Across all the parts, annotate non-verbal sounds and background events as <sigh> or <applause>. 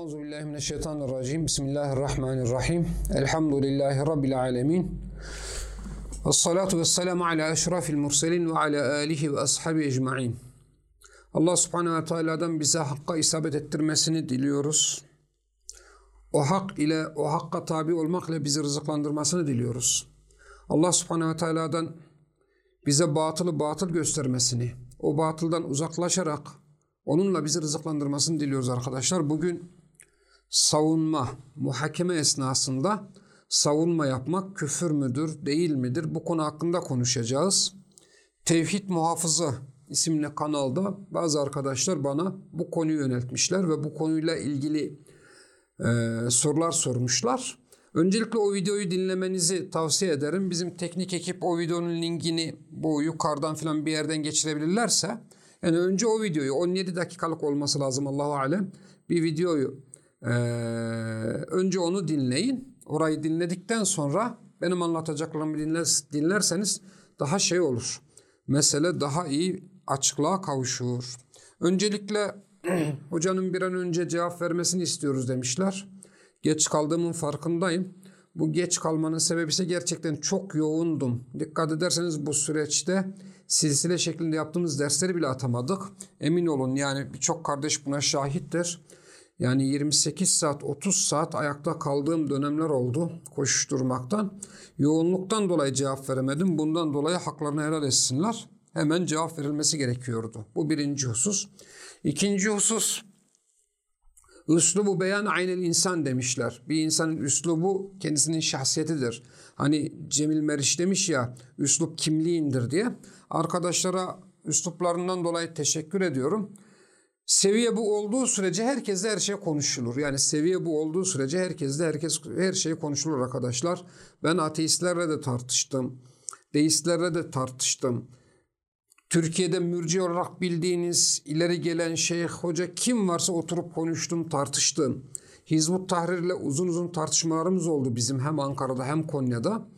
Euzu billahi mineşşeytanirracim. Bismillahirrahmanirrahim. Elhamdülillahi rabbil alamin. Ves salatu ala eşrafil murselin ve ala alihi ve ashabi ecmaîn. Allah Subhanahu ve Teala'dan bize hakka isabet ettirmesini diliyoruz. O hak ile o hakka tabi olmakla bizi rızıklandırmasını diliyoruz. Allah Subhanahu ve Teala'dan bize batılı batıl göstermesini, o batıldan uzaklaşarak onunla bizi rızıklandırmasını diliyoruz arkadaşlar. Bugün savunma, muhakeme esnasında savunma yapmak küfür müdür, değil midir? Bu konu hakkında konuşacağız. Tevhid Muhafızı isimli kanalda bazı arkadaşlar bana bu konuyu yöneltmişler ve bu konuyla ilgili e, sorular sormuşlar. Öncelikle o videoyu dinlemenizi tavsiye ederim. Bizim teknik ekip o videonun linkini bu yukarıdan falan bir yerden geçirebilirlerse yani önce o videoyu 17 dakikalık olması lazım Allahu alem bir videoyu e, önce onu dinleyin. Orayı dinledikten sonra benim anlatacaklarımı dinler, dinlerseniz daha şey olur. Mesele daha iyi açıklığa kavuşur. Öncelikle <clears throat> hocanın bir an önce cevap vermesini istiyoruz demişler. Geç kaldığımın farkındayım. Bu geç kalmanın sebebi ise gerçekten çok yoğundum. Dikkat ederseniz bu süreçte silsile şeklinde yaptığımız dersleri bile atamadık. Emin olun yani birçok kardeş buna şahittir. Yani 28 saat 30 saat ayakta kaldığım dönemler oldu koşuşturmaktan. Yoğunluktan dolayı cevap veremedim. Bundan dolayı haklarını helal etsinler. Hemen cevap verilmesi gerekiyordu. Bu birinci husus. İkinci husus Üslubu beyan aynel insan demişler. Bir insanın üslubu kendisinin şahsiyetidir. Hani Cemil Meriç demiş ya üslup kimliğindir diye. Arkadaşlara üsluplarından dolayı teşekkür ediyorum. Seviye bu olduğu sürece herkesle her şey konuşulur. Yani seviye bu olduğu sürece herkesle herkes her şey konuşulur arkadaşlar. Ben ateistlerle de tartıştım. Deistlerle de tartıştım. Türkiye'de mürci olarak bildiğiniz ileri gelen şeyh hoca kim varsa oturup konuştum, tartıştım. Hizbut Tahrir'le uzun uzun tartışmalarımız oldu bizim hem Ankara'da hem Konya'da.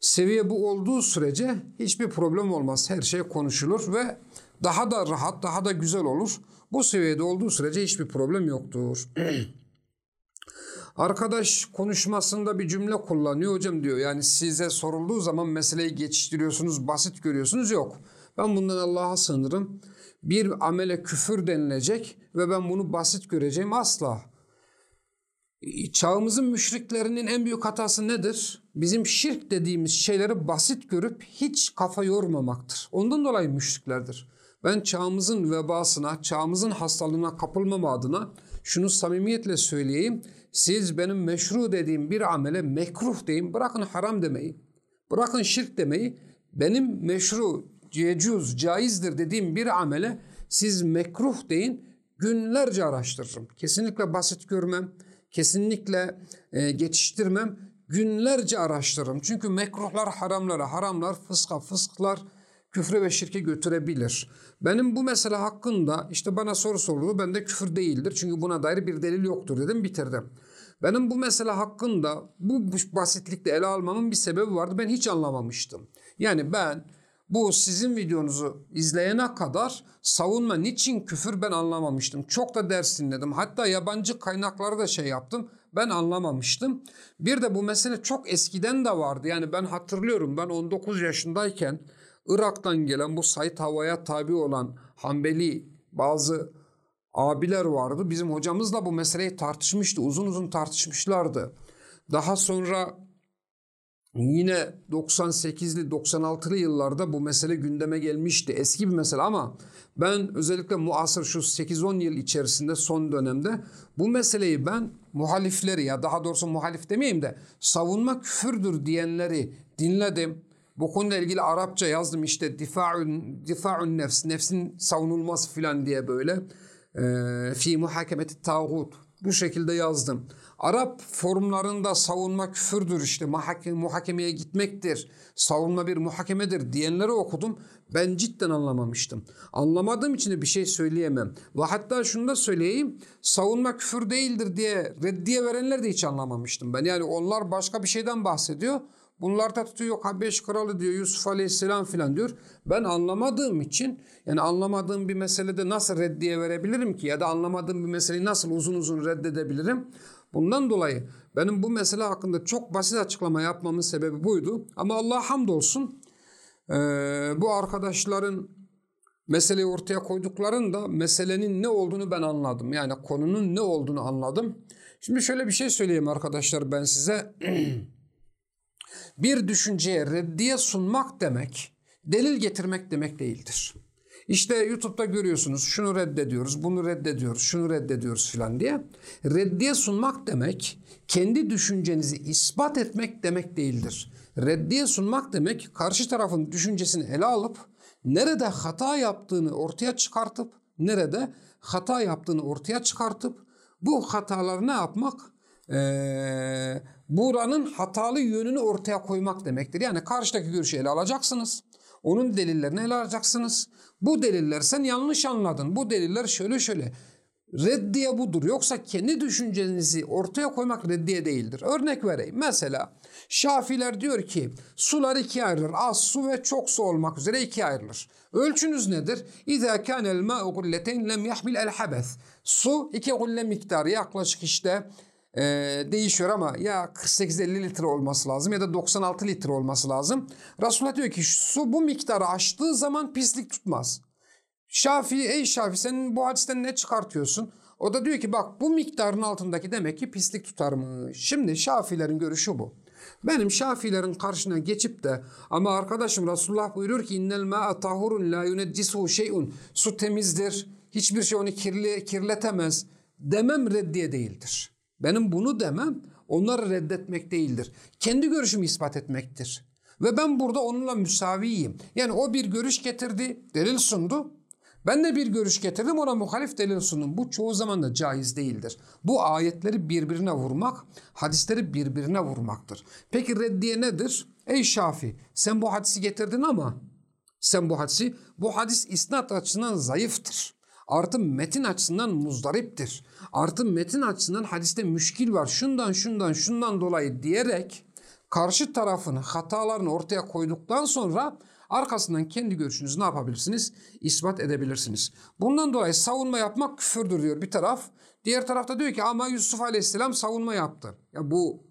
Seviye bu olduğu sürece hiçbir problem olmaz. Her şey konuşulur ve daha da rahat, daha da güzel olur. Bu seviyede olduğu sürece hiçbir problem yoktur. <clears throat> Arkadaş konuşmasında bir cümle kullanıyor hocam diyor. Yani size sorulduğu zaman meseleyi geçiştiriyorsunuz, basit görüyorsunuz. Yok. Ben bundan Allah'a sığınırım. Bir amele küfür denilecek ve ben bunu basit göreceğim asla. Çağımızın müşriklerinin en büyük hatası nedir? Bizim şirk dediğimiz şeyleri basit görüp hiç kafa yormamaktır. Ondan dolayı müşriklerdir. Ben çağımızın vebasına, çağımızın hastalığına kapılmama adına şunu samimiyetle söyleyeyim. Siz benim meşru dediğim bir amele mekruh deyin. Bırakın haram demeyi. Bırakın şirk demeyi. Benim meşru, yecuz, caizdir dediğim bir amele siz mekruh deyin. Günlerce araştırırım. Kesinlikle basit görmem. Kesinlikle e, geçiştirmem. Günlerce araştırırım. Çünkü mekruhlar haramlara, haramlar fıska, fısklar küfre ve şirke götürebilir. Benim bu mesele hakkında işte bana soru soruldu. Ben de küfür değildir. Çünkü buna dair bir delil yoktur dedim bitirdim. Benim bu mesele hakkında bu basitlikte ele almamın bir sebebi vardı. Ben hiç anlamamıştım. Yani ben bu sizin videonuzu izleyene kadar savunma niçin küfür ben anlamamıştım. Çok da ders dinledim. Hatta yabancı kaynakları da şey yaptım. Ben anlamamıştım. Bir de bu mesele çok eskiden de vardı. Yani ben hatırlıyorum ben 19 yaşındayken Irak'tan gelen bu Said Hava'ya tabi olan Hanbeli bazı abiler vardı. Bizim hocamızla bu meseleyi tartışmıştı. Uzun uzun tartışmışlardı. Daha sonra yine 98'li 96'lı yıllarda bu mesele gündeme gelmişti. Eski bir mesele ama ben özellikle muasır şu 8-10 yıl içerisinde son dönemde bu meseleyi ben muhalifleri ya daha doğrusu muhalif demeyeyim de savunma küfürdür diyenleri dinledim. Bu konuyla ilgili Arapça yazdım işte difa'un, difa'un nefs, nefsin savunulması filan diye böyle. E, fi muhakemeti tağut. Bu şekilde yazdım. Arap forumlarında savunma küfürdür işte muhakeme, muhakemeye gitmektir. Savunma bir muhakemedir diyenleri okudum. Ben cidden anlamamıştım. Anlamadığım için de bir şey söyleyemem. Ve hatta şunu da söyleyeyim. Savunma küfür değildir diye reddiye verenler de hiç anlamamıştım ben. Yani onlar başka bir şeyden bahsediyor. Bunlar da tutuyor Habeş kralı diyor Yusuf Aleyhisselam filan diyor. Ben anlamadığım için yani anlamadığım bir meselede nasıl reddiye verebilirim ki ya da anlamadığım bir meseleyi nasıl uzun uzun reddedebilirim? Bundan dolayı benim bu mesele hakkında çok basit açıklama yapmamın sebebi buydu. Ama Allah hamdolsun bu arkadaşların meseleyi ortaya koyduklarında meselenin ne olduğunu ben anladım. Yani konunun ne olduğunu anladım. Şimdi şöyle bir şey söyleyeyim arkadaşlar ben size. <clears throat> bir düşünceye reddiye sunmak demek, delil getirmek demek değildir. İşte YouTube'da görüyorsunuz şunu reddediyoruz, bunu reddediyoruz, şunu reddediyoruz filan diye. Reddiye sunmak demek kendi düşüncenizi ispat etmek demek değildir. Reddiye sunmak demek karşı tarafın düşüncesini ele alıp nerede hata yaptığını ortaya çıkartıp nerede hata yaptığını ortaya çıkartıp bu hataları ne yapmak? Ee, buranın hatalı yönünü ortaya koymak demektir. Yani karşıdaki görüşü ele alacaksınız. Onun delillerini ele alacaksınız. Bu deliller sen yanlış anladın. Bu deliller şöyle şöyle. Reddiye budur. Yoksa kendi düşüncenizi ortaya koymak reddiye değildir. Örnek vereyim. Mesela Şafiler diyor ki sular ikiye ayrılır. Az su ve çok su olmak üzere ikiye ayrılır. Ölçünüz nedir? İzâ kânel mâ'u gulleten lem yahmil el habeth. Su iki gulle miktarı yaklaşık işte e, değişiyor ama ya 48-50 litre olması lazım ya da 96 litre olması lazım. Resulullah diyor ki su bu miktarı aştığı zaman pislik tutmaz. Şafi ey Şafi senin bu hadisten ne çıkartıyorsun? O da diyor ki bak bu miktarın altındaki demek ki pislik tutarmış. Şimdi Şafilerin görüşü bu. Benim Şafilerin karşına geçip de ama arkadaşım Resulullah buyuruyor ki innel ma'a tahurun la yuneccisuhu şey'un. Su temizdir. Hiçbir şey onu kirli, kirletemez. Demem reddiye değildir. Benim bunu demem onları reddetmek değildir. Kendi görüşümü ispat etmektir. Ve ben burada onunla müsaviyim. Yani o bir görüş getirdi, delil sundu. Ben de bir görüş getirdim ona muhalif delil sundum. Bu çoğu zaman da caiz değildir. Bu ayetleri birbirine vurmak, hadisleri birbirine vurmaktır. Peki reddiye nedir? Ey Şafi sen bu hadisi getirdin ama sen bu hadisi, bu hadis isnat açısından zayıftır. Artı metin açısından muzdariptir. Artı metin açısından hadiste müşkil var. Şundan şundan şundan dolayı diyerek karşı tarafın hatalarını ortaya koyduktan sonra arkasından kendi görüşünüzü ne yapabilirsiniz? İspat edebilirsiniz. Bundan dolayı savunma yapmak küfürdür diyor bir taraf. Diğer tarafta diyor ki ama Yusuf Aleyhisselam savunma yaptı. Ya bu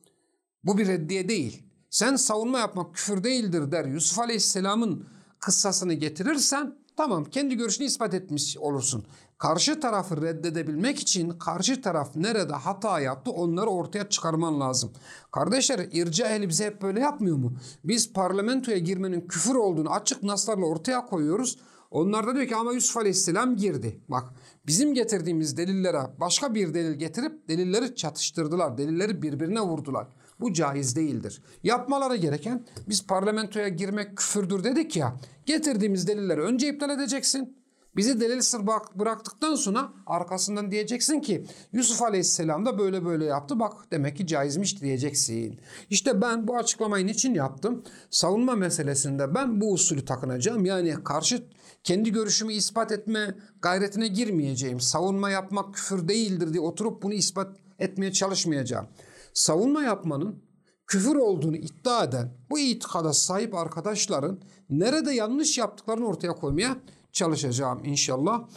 bu bir reddiye değil. Sen savunma yapmak küfür değildir der. Yusuf Aleyhisselam'ın kıssasını getirirsen tamam kendi görüşünü ispat etmiş olursun. Karşı tarafı reddedebilmek için karşı taraf nerede hata yaptı onları ortaya çıkarman lazım. Kardeşler irca ehli bize hep böyle yapmıyor mu? Biz parlamentoya girmenin küfür olduğunu açık naslarla ortaya koyuyoruz. Onlar da diyor ki ama Yusuf Aleyhisselam girdi. Bak bizim getirdiğimiz delillere başka bir delil getirip delilleri çatıştırdılar. Delilleri birbirine vurdular. Bu caiz değildir. Yapmaları gereken biz parlamentoya girmek küfürdür dedik ya. Getirdiğimiz delilleri önce iptal edeceksin. Bizi delil sır bıraktıktan sonra arkasından diyeceksin ki Yusuf Aleyhisselam da böyle böyle yaptı bak demek ki caizmiş diyeceksin. İşte ben bu açıklamayı için yaptım? Savunma meselesinde ben bu usulü takınacağım. Yani karşı kendi görüşümü ispat etme gayretine girmeyeceğim. Savunma yapmak küfür değildir diye oturup bunu ispat etmeye çalışmayacağım. Savunma yapmanın küfür olduğunu iddia eden bu itikada sahip arkadaşların nerede yanlış yaptıklarını ortaya koymaya çalışacağım inşallah.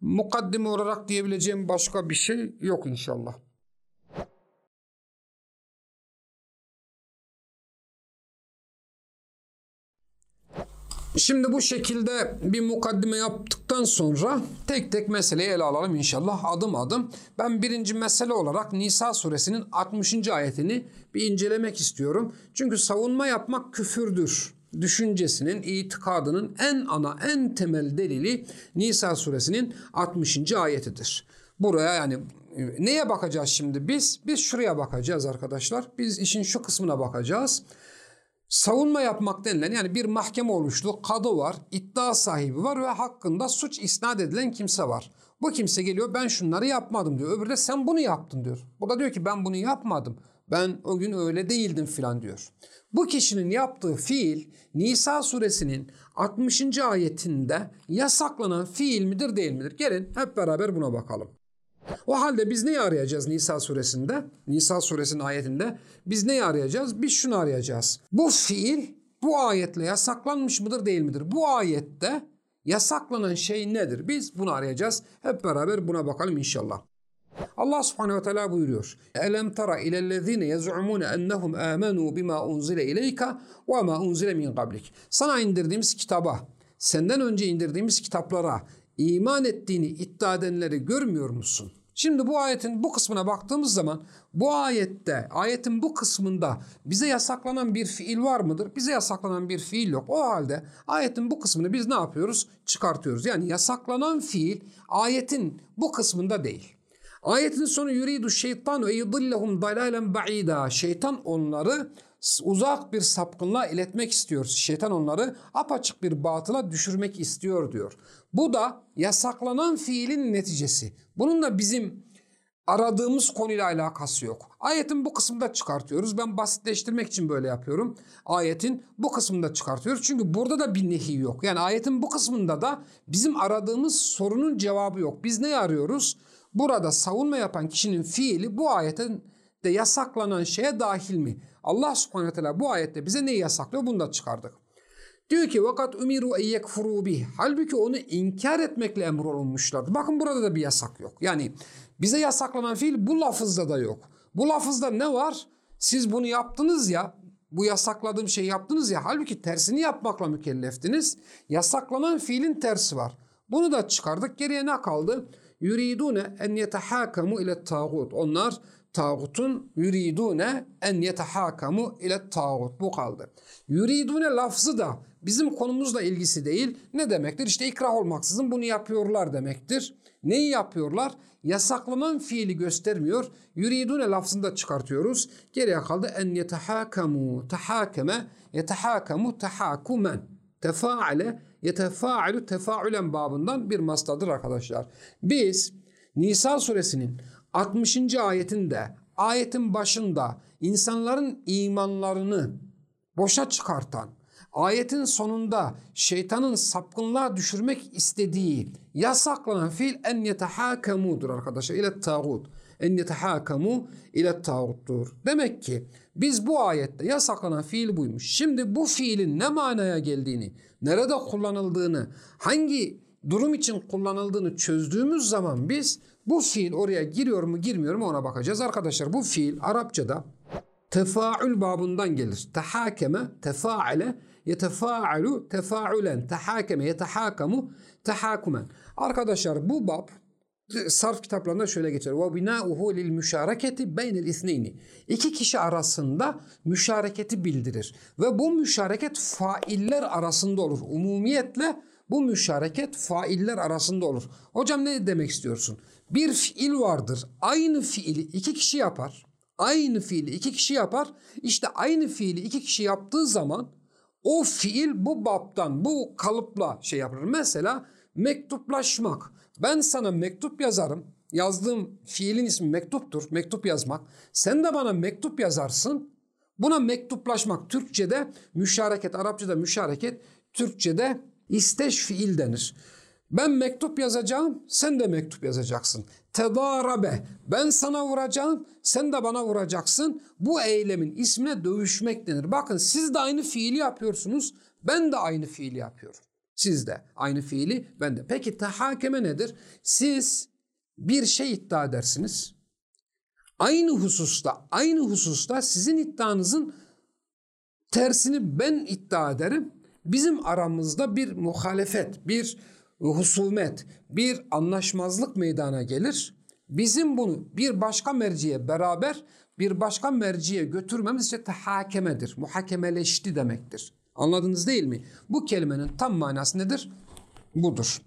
Mukaddime olarak diyebileceğim başka bir şey yok inşallah. Şimdi bu şekilde bir mukaddime yaptıktan sonra tek tek meseleyi ele alalım inşallah adım adım. Ben birinci mesele olarak Nisa suresinin 60. ayetini bir incelemek istiyorum. Çünkü savunma yapmak küfürdür düşüncesinin, itikadının en ana, en temel delili Nisa suresinin 60. ayetidir. Buraya yani e, neye bakacağız şimdi biz? Biz şuraya bakacağız arkadaşlar. Biz işin şu kısmına bakacağız. Savunma yapmak denilen yani bir mahkeme oluştu, kadı var, iddia sahibi var ve hakkında suç isnat edilen kimse var. Bu kimse geliyor ben şunları yapmadım diyor. Öbürü de sen bunu yaptın diyor. Bu da diyor ki ben bunu yapmadım. Ben o gün öyle değildim filan diyor. Bu kişinin yaptığı fiil Nisa suresinin 60. ayetinde yasaklanan fiil midir değil midir? Gelin hep beraber buna bakalım. O halde biz neyi arayacağız Nisa suresinde? Nisa suresinin ayetinde biz neyi arayacağız? Biz şunu arayacağız. Bu fiil bu ayetle yasaklanmış mıdır değil midir? Bu ayette yasaklanan şey nedir? Biz bunu arayacağız. Hep beraber buna bakalım inşallah. Allah subhanehu ve teala buyuruyor. Elem tara ilellezine yez'umune ennehum amenu bima unzile ileyke ve ma unzile min qablik. Sana indirdiğimiz kitaba, senden önce indirdiğimiz kitaplara iman ettiğini iddia edenleri görmüyor musun? Şimdi bu ayetin bu kısmına baktığımız zaman bu ayette, ayetin bu kısmında bize yasaklanan bir fiil var mıdır? Bize yasaklanan bir fiil yok. O halde ayetin bu kısmını biz ne yapıyoruz? Çıkartıyoruz. Yani yasaklanan fiil ayetin bu kısmında değil. Ayetin sonu yuridu şeytan ve yudillahum dalalen ba'ida. Şeytan onları uzak bir sapkınlığa iletmek istiyor. Şeytan onları apaçık bir batıla düşürmek istiyor diyor. Bu da yasaklanan fiilin neticesi. Bununla bizim aradığımız konuyla alakası yok. Ayetin bu kısmında çıkartıyoruz. Ben basitleştirmek için böyle yapıyorum. Ayetin bu kısmında çıkartıyoruz. Çünkü burada da bir nehi yok. Yani ayetin bu kısmında da bizim aradığımız sorunun cevabı yok. Biz ne arıyoruz? Burada savunma yapan kişinin fiili bu ayetin de yasaklanan şeye dahil mi? Allah subhanahu teala bu ayette bize neyi yasaklıyor? Bunu da çıkardık. Diyor ki vakat umiru en yekfuru bih. Halbuki onu inkar etmekle emrolunmuşlardı. Bakın burada da bir yasak yok. Yani bize yasaklanan fiil bu lafızda da yok. Bu lafızda ne var? Siz bunu yaptınız ya, bu yasakladığım şeyi yaptınız ya. Halbuki tersini yapmakla mükelleftiniz. Yasaklanan fiilin tersi var. Bunu da çıkardık. Geriye ne kaldı? yuridune en yetehakamu ile tağut. Onlar tağutun yuridune en yetehakamu ile tağut. Bu kaldı. Yuridune lafzı da bizim konumuzla ilgisi değil. Ne demektir? İşte ikrah olmaksızın bunu yapıyorlar demektir. Neyi yapıyorlar? Yasaklanan fiili göstermiyor. Yuridune lafzını da çıkartıyoruz. Geriye kaldı en yetehakamu. Tehakeme yetehakamu tehakumen. Tefaale yetefaalu tefaülen babından bir mastadır arkadaşlar. Biz Nisa suresinin 60. ayetinde ayetin başında insanların imanlarını boşa çıkartan, ayetin sonunda şeytanın sapkınlığa düşürmek istediği yasaklanan fiil en yetehakamudur arkadaşlar ile tağut. En yetehakamu ile tağuttur. Demek ki biz bu ayette yasaklanan fiil buymuş. Şimdi bu fiilin ne manaya geldiğini, nerede kullanıldığını, hangi durum için kullanıldığını çözdüğümüz zaman biz bu fiil oraya giriyor mu girmiyor mu ona bakacağız. Arkadaşlar bu fiil Arapçada tefaül babından gelir. Tehakeme, tefaale, yetefaalu, tefaulen, tehakeme, yetehakamu, tehakumen. Arkadaşlar bu bab sarf kitaplarında şöyle geçer. Ve binauhu lil müşareketi beynel isneyni. İki kişi arasında müşareketi bildirir. Ve bu müşareket failler arasında olur. Umumiyetle bu müşareket failler arasında olur. Hocam ne demek istiyorsun? Bir fiil vardır. Aynı fiili iki kişi yapar. Aynı fiili iki kişi yapar. İşte aynı fiili iki kişi yaptığı zaman o fiil bu baptan, bu kalıpla şey yapar. Mesela mektuplaşmak. Ben sana mektup yazarım. Yazdığım fiilin ismi mektuptur. Mektup yazmak. Sen de bana mektup yazarsın. Buna mektuplaşmak Türkçe'de müşareket, Arapçada müşareket, Türkçe'de isteş fiil denir. Ben mektup yazacağım, sen de mektup yazacaksın. Tedarabe, ben sana vuracağım, sen de bana vuracaksın. Bu eylemin ismine dövüşmek denir. Bakın siz de aynı fiili yapıyorsunuz, ben de aynı fiili yapıyorum. Siz de aynı fiili ben de. Peki tahakeme nedir? Siz bir şey iddia edersiniz. Aynı hususta, aynı hususta sizin iddianızın tersini ben iddia ederim. Bizim aramızda bir muhalefet, bir husumet, bir anlaşmazlık meydana gelir. Bizim bunu bir başka merciye beraber bir başka merciye götürmemiz işte tahakemedir. Muhakemeleşti demektir. Anladınız değil mi? Bu kelimenin tam manası nedir? Budur.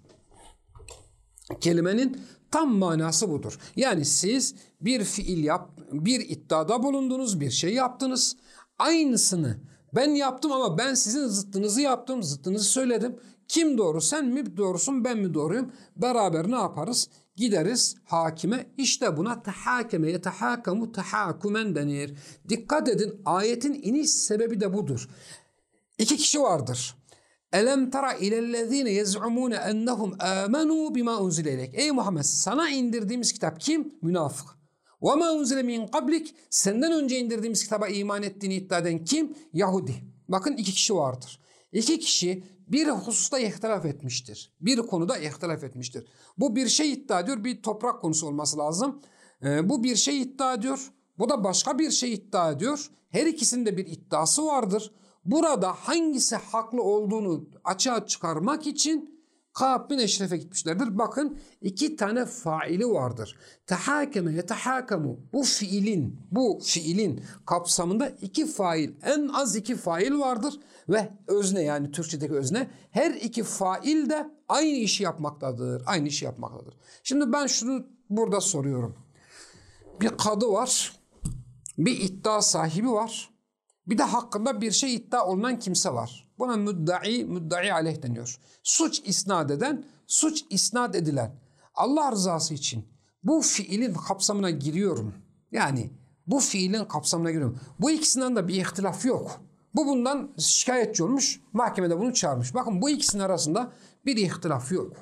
Kelimenin tam manası budur. Yani siz bir fiil yap, bir iddiada bulundunuz, bir şey yaptınız. Aynısını ben yaptım ama ben sizin zıttınızı yaptım, zıttınızı söyledim. Kim doğru sen mi doğrusun ben mi doğruyum? Beraber ne yaparız? Gideriz hakime işte buna tehakeme yetehakamu tehakumen denir. Dikkat edin ayetin iniş sebebi de budur. İki kişi vardır. Elem tara ilellezine yez'umune ennehum amenu bima unzile ileyk. Ey Muhammed sana indirdiğimiz kitap kim? Münafık. Ve ma unzile kablik senden önce indirdiğimiz kitaba iman ettiğini iddia eden kim? Yahudi. Bakın iki kişi vardır. İki kişi bir hususta ihtilaf etmiştir. Bir konuda ihtilaf etmiştir. Bu bir şey iddia ediyor. Bir toprak konusu olması lazım. Ee, bu bir şey iddia ediyor. Bu da başka bir şey iddia ediyor. Her ikisinde bir iddiası vardır. Burada hangisi haklı olduğunu açığa çıkarmak için Ka'b bin Eşref'e gitmişlerdir. Bakın iki tane faili vardır. Tehakeme ve tehakamu bu fiilin bu fiilin kapsamında iki fail en az iki fail vardır ve özne yani Türkçedeki özne her iki fail de aynı işi yapmaktadır. Aynı işi yapmaktadır. Şimdi ben şunu burada soruyorum. Bir kadı var. Bir iddia sahibi var. Bir de hakkında bir şey iddia olunan kimse var. Buna müddai, müddai aleyh deniyor. Suç isnat eden, suç isnat edilen. Allah rızası için bu fiilin kapsamına giriyorum. Yani bu fiilin kapsamına giriyorum. Bu ikisinden de bir ihtilaf yok. Bu bundan şikayetçi olmuş, mahkemede bunu çağırmış. Bakın bu ikisinin arasında bir ihtilaf yok.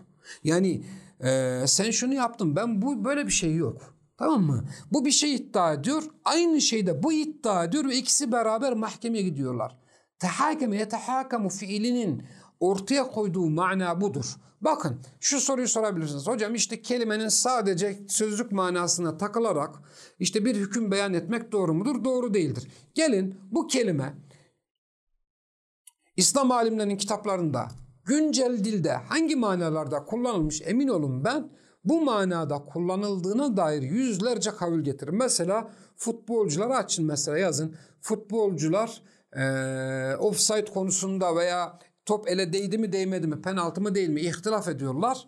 Yani e, sen şunu yaptın, ben bu böyle bir şey yok. Tamam mı? Bu bir şey iddia ediyor. Aynı şeyde bu iddia ediyor ve ikisi beraber mahkemeye gidiyorlar. Tehakeme yetehakamu fiilinin ortaya koyduğu mana budur. Bakın şu soruyu sorabilirsiniz. Hocam işte kelimenin sadece sözlük manasına takılarak işte bir hüküm beyan etmek doğru mudur? Doğru değildir. Gelin bu kelime İslam alimlerinin kitaplarında güncel dilde hangi manalarda kullanılmış emin olun ben bu manada kullanıldığına dair yüzlerce kavil getirir. Mesela futbolcular açın mesela yazın. Futbolcular e, offside konusunda veya top ele değdi mi değmedi mi penaltı mı değil mi ihtilaf ediyorlar.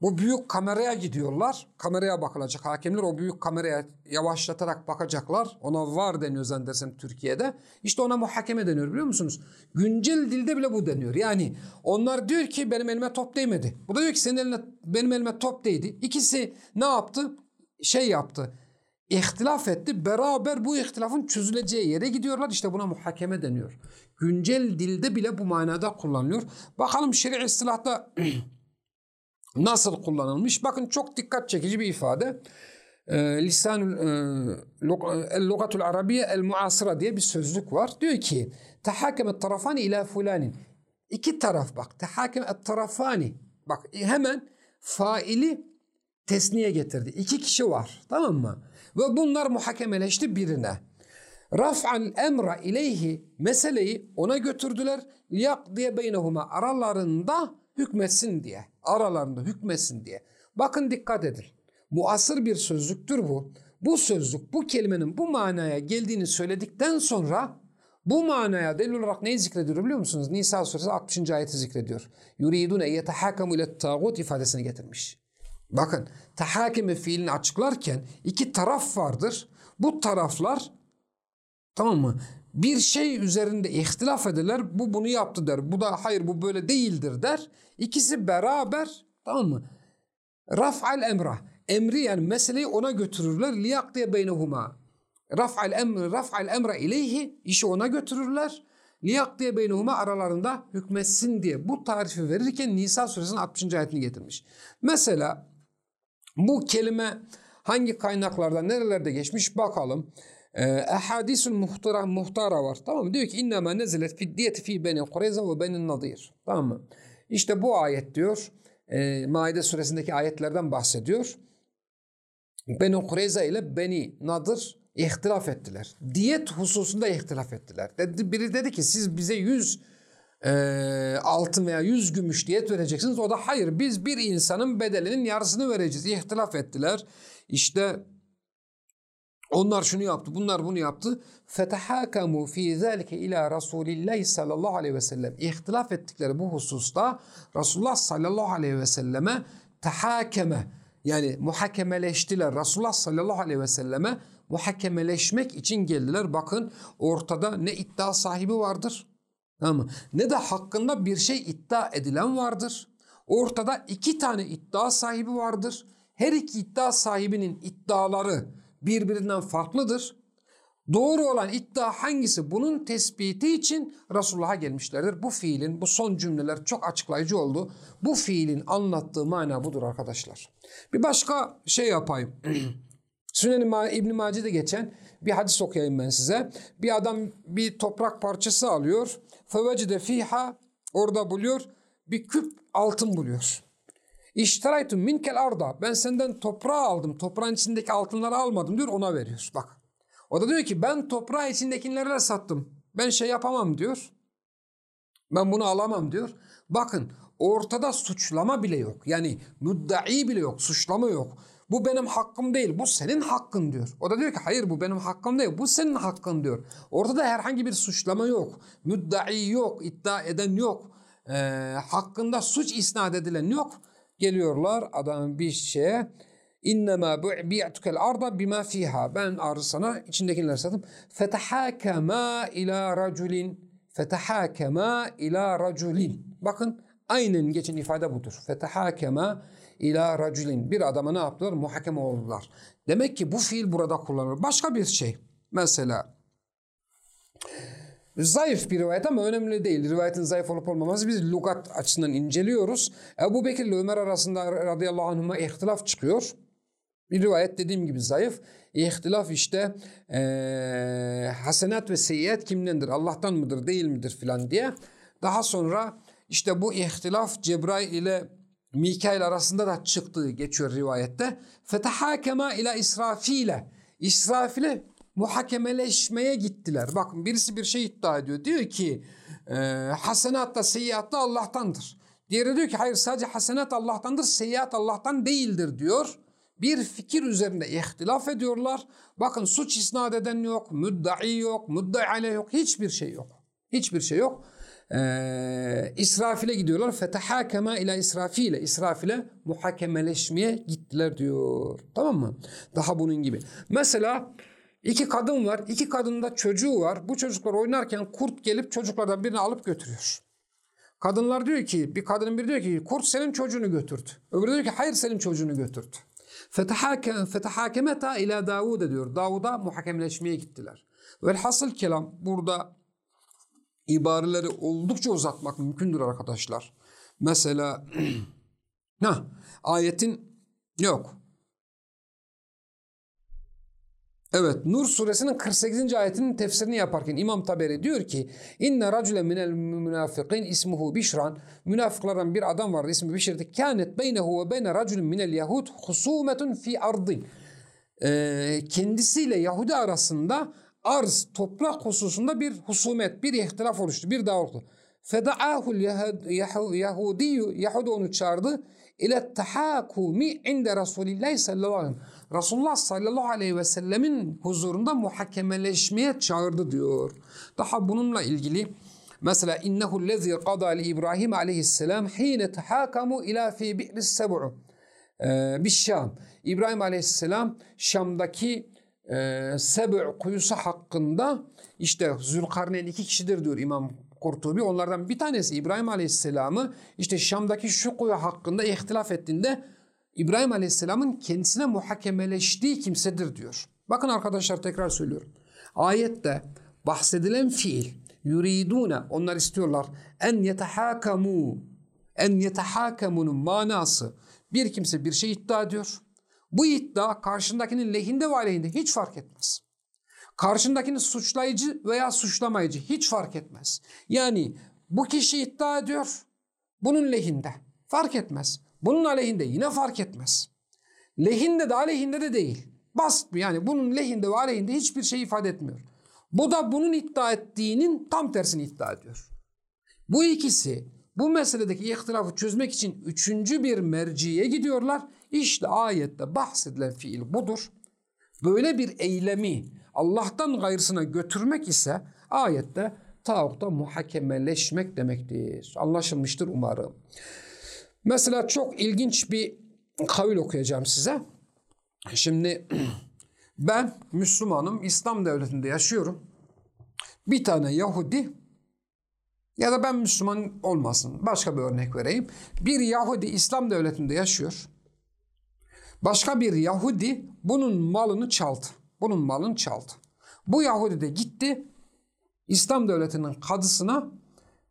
Bu büyük kameraya gidiyorlar. Kameraya bakılacak. Hakemler o büyük kameraya yavaşlatarak bakacaklar. Ona var deniyor zannedersem Türkiye'de. İşte ona muhakeme deniyor biliyor musunuz? Güncel dilde bile bu deniyor. Yani onlar diyor ki benim elime top değmedi. Bu da diyor ki senin eline benim elime top değdi. İkisi ne yaptı? Şey yaptı. İhtilaf etti. Beraber bu ihtilafın çözüleceği yere gidiyorlar. İşte buna muhakeme deniyor. Güncel dilde bile bu manada kullanılıyor. Bakalım şer'i istilahta <clears throat> nasıl kullanılmış? Bakın çok dikkat çekici bir ifade. E, Lisanul e, Lugatul Arabiye El Muasıra diye bir sözlük var. Diyor ki Tehakeme tarafani ila fulanin. İki taraf bak. Tehakeme tarafani. Bak hemen faili tesniye getirdi. İki kişi var. Tamam mı? Ve bunlar muhakemeleşti birine. Raf'al emra ileyhi meseleyi ona götürdüler. Yak diye beynehuma aralarında hükmetsin diye. Aralarında hükmetsin diye. Bakın dikkat edin. Muasır bir sözlüktür bu. Bu sözlük bu kelimenin bu manaya geldiğini söyledikten sonra bu manaya delil olarak neyi zikrediyor biliyor musunuz? Nisa suresi 60. ayeti zikrediyor. Yuridune yetehakamu ile tağut ifadesini getirmiş. Bakın tahakeme fiilini açıklarken iki taraf vardır. Bu taraflar tamam mı? bir şey üzerinde ihtilaf ederler. Bu bunu yaptı der. Bu da hayır bu böyle değildir der. İkisi beraber tamam mı? Raf'al emra. Emri yani meseleyi ona götürürler. Liyakdiye beynehuma. Raf'al emri, raf'al emra ileyhi işi ona götürürler. Liyakdiye beynehuma aralarında hükmetsin diye bu tarifi verirken Nisa suresinin 60. ayetini getirmiş. Mesela bu kelime hangi kaynaklarda nerelerde geçmiş bakalım. Ehadisul muhtara, muhtara var. Tamam mı? Diyor ki innema nezilet fi diyeti fi beni Kureyza ve beni Nadir. Tamam mı? İşte bu ayet diyor. E, Maide suresindeki ayetlerden bahsediyor. Beni Kureyza ile Beni Nadir ihtilaf ettiler. Diyet hususunda ihtilaf ettiler. Dedi, biri dedi ki siz bize yüz e, altın veya yüz gümüş diyet vereceksiniz. O da hayır biz bir insanın bedelinin yarısını vereceğiz. İhtilaf ettiler. İşte onlar şunu yaptı, bunlar bunu yaptı. Fetehakamu fi zalike ila Resulillah sallallahu aleyhi ve sellem. İhtilaf ettikleri bu hususta Resulullah sallallahu aleyhi ve selleme tehakeme yani muhakemeleştiler. Resulullah sallallahu aleyhi ve selleme muhakemeleşmek için geldiler. Bakın ortada ne iddia sahibi vardır tamam ne de hakkında bir şey iddia edilen vardır. Ortada iki tane iddia sahibi vardır. Her iki iddia sahibinin iddiaları birbirinden farklıdır. Doğru olan iddia hangisi? Bunun tespiti için Resulullah'a gelmişlerdir. Bu fiilin, bu son cümleler çok açıklayıcı oldu. Bu fiilin anlattığı mana budur arkadaşlar. Bir başka şey yapayım. <clears throat> Sünen-i İbn Mace'de geçen bir hadis okuyayım ben size. Bir adam bir toprak parçası alıyor. Fevecide fiha orada buluyor. Bir küp altın buluyor. İşteraytum minkel arda. Ben senden toprağı aldım. Toprağın içindeki altınları almadım diyor ona veriyor. Bak. O da diyor ki ben toprağı içindekileri de sattım. Ben şey yapamam diyor. Ben bunu alamam diyor. Bakın ortada suçlama bile yok. Yani müddai bile yok. Suçlama yok. Bu benim hakkım değil. Bu senin hakkın diyor. O da diyor ki hayır bu benim hakkım değil. Bu senin hakkın diyor. Ortada herhangi bir suçlama yok. Müddai yok. iddia eden yok. Ee, hakkında suç isnat edilen yok. Geliyorlar adamın bir şeye İnnemâ bi'tukel arda bima fiha. Ben arzı sana içindekileri sattım. Fetehâkemâ ilâ raculin. Fetehâkemâ ilâ raculin. Bakın aynen geçen ifade budur. Fetehâkemâ ilâ raculin. Bir adama ne yaptılar? Muhakeme oldular. Demek ki bu fiil burada kullanılır. Başka bir şey. Mesela Zayıf bir rivayet ama önemli değil. Rivayetin zayıf olup olmaması biz lugat açısından inceliyoruz. Ebu Bekir ile Ömer arasında radıyallahu anhuma ihtilaf çıkıyor. Bir rivayet dediğim gibi zayıf. İhtilaf işte ee, hasenat ve seyyiyat kimdendir? Allah'tan mıdır değil midir filan diye. Daha sonra işte bu ihtilaf Cebrail ile Mikail arasında da çıktığı geçiyor rivayette. Fetehakema ila İsrafil'e. İsrafil'e muhakemeleşmeye gittiler. Bakın birisi bir şey iddia ediyor. Diyor ki e, hasenat da seyyiat da Allah'tandır. Diğeri diyor ki hayır sadece hasenat Allah'tandır, seyyiat Allah'tan değildir diyor. Bir fikir üzerinde ihtilaf ediyorlar. Bakın suç isnat eden yok, müddai yok, müddai aleyh yok, hiçbir şey yok. Hiçbir şey yok. Ee, İsrafil'e gidiyorlar. Fetehâkema ila İsrafil'e. İsrafil'e muhakemeleşmeye gittiler diyor. Tamam mı? Daha bunun gibi. Mesela iki kadın var. iki kadının da çocuğu var. Bu çocuklar oynarken kurt gelip çocuklardan birini alıp götürüyor. Kadınlar diyor ki, bir kadının biri diyor ki kurt senin çocuğunu götürdü. Öbürü diyor ki hayır senin çocuğunu götürdü. Fetehakemeta ila Davud diyor. Davud'a muhakemeleşmeye gittiler. Velhasıl kelam burada ibareleri oldukça uzatmak mümkündür arkadaşlar. Mesela <clears throat> ha, ayetin yok. Evet Nur suresinin 48. ayetinin tefsirini yaparken İmam Taberi diyor ki inne racule minel münafikin ismuhu bişran münafıklardan bir adam vardı ismi Bişir'di kânet beynehu ve beyne raculun minel yahud husumetun fi ardin ee, kendisiyle Yahudi arasında arz toprak hususunda bir husumet bir ihtilaf oluştu bir dava oldu. Feda'ahul Yahudiyyu Yahudi onu çağırdı ile tahakumi inde Resulillah sallallahu aleyhi ve sellem. Resulullah sallallahu aleyhi ve sellemin huzurunda muhakemeleşmeye çağırdı diyor. Daha bununla ilgili mesela innehu lezi qada li İbrahim aleyhisselam hine tahakamu ila fi bi'ris seb'u ee, bir. İbrahim aleyhisselam Şam'daki e, Seb'u kuyusu hakkında işte Zülkarneyn iki kişidir diyor İmam Kurtubi. Onlardan bir tanesi İbrahim Aleyhisselam'ı işte Şam'daki şu kuyu hakkında ihtilaf ettiğinde İbrahim Aleyhisselam'ın kendisine muhakemeleştiği kimsedir diyor. Bakın arkadaşlar tekrar söylüyorum. Ayette bahsedilen fiil yuridune onlar istiyorlar en yetehakamu en yetehakamunun manası bir kimse bir şey iddia ediyor. Bu iddia karşındakinin lehinde ve aleyhinde hiç fark etmez. Karşındakini suçlayıcı veya suçlamayıcı hiç fark etmez. Yani bu kişi iddia ediyor bunun lehinde fark etmez. Bunun aleyhinde yine fark etmez. Lehinde de aleyhinde de değil. Basit mi? Yani bunun lehinde ve aleyhinde hiçbir şey ifade etmiyor. Bu da bunun iddia ettiğinin tam tersini iddia ediyor. Bu ikisi bu meseledeki ihtilafı çözmek için üçüncü bir merciye gidiyorlar. İşte ayette bahsedilen fiil budur. Böyle bir eylemi Allah'tan gayrısına götürmek ise ayette tağutta muhakemeleşmek demektir. Anlaşılmıştır umarım. Mesela çok ilginç bir kavil okuyacağım size. Şimdi <clears throat> ben Müslümanım, İslam devletinde yaşıyorum. Bir tane Yahudi ya da ben Müslüman olmasın. Başka bir örnek vereyim. Bir Yahudi İslam devletinde yaşıyor. Başka bir Yahudi bunun malını çaldı. Bunun malını çaldı. Bu Yahudi de gitti İslam devletinin kadısına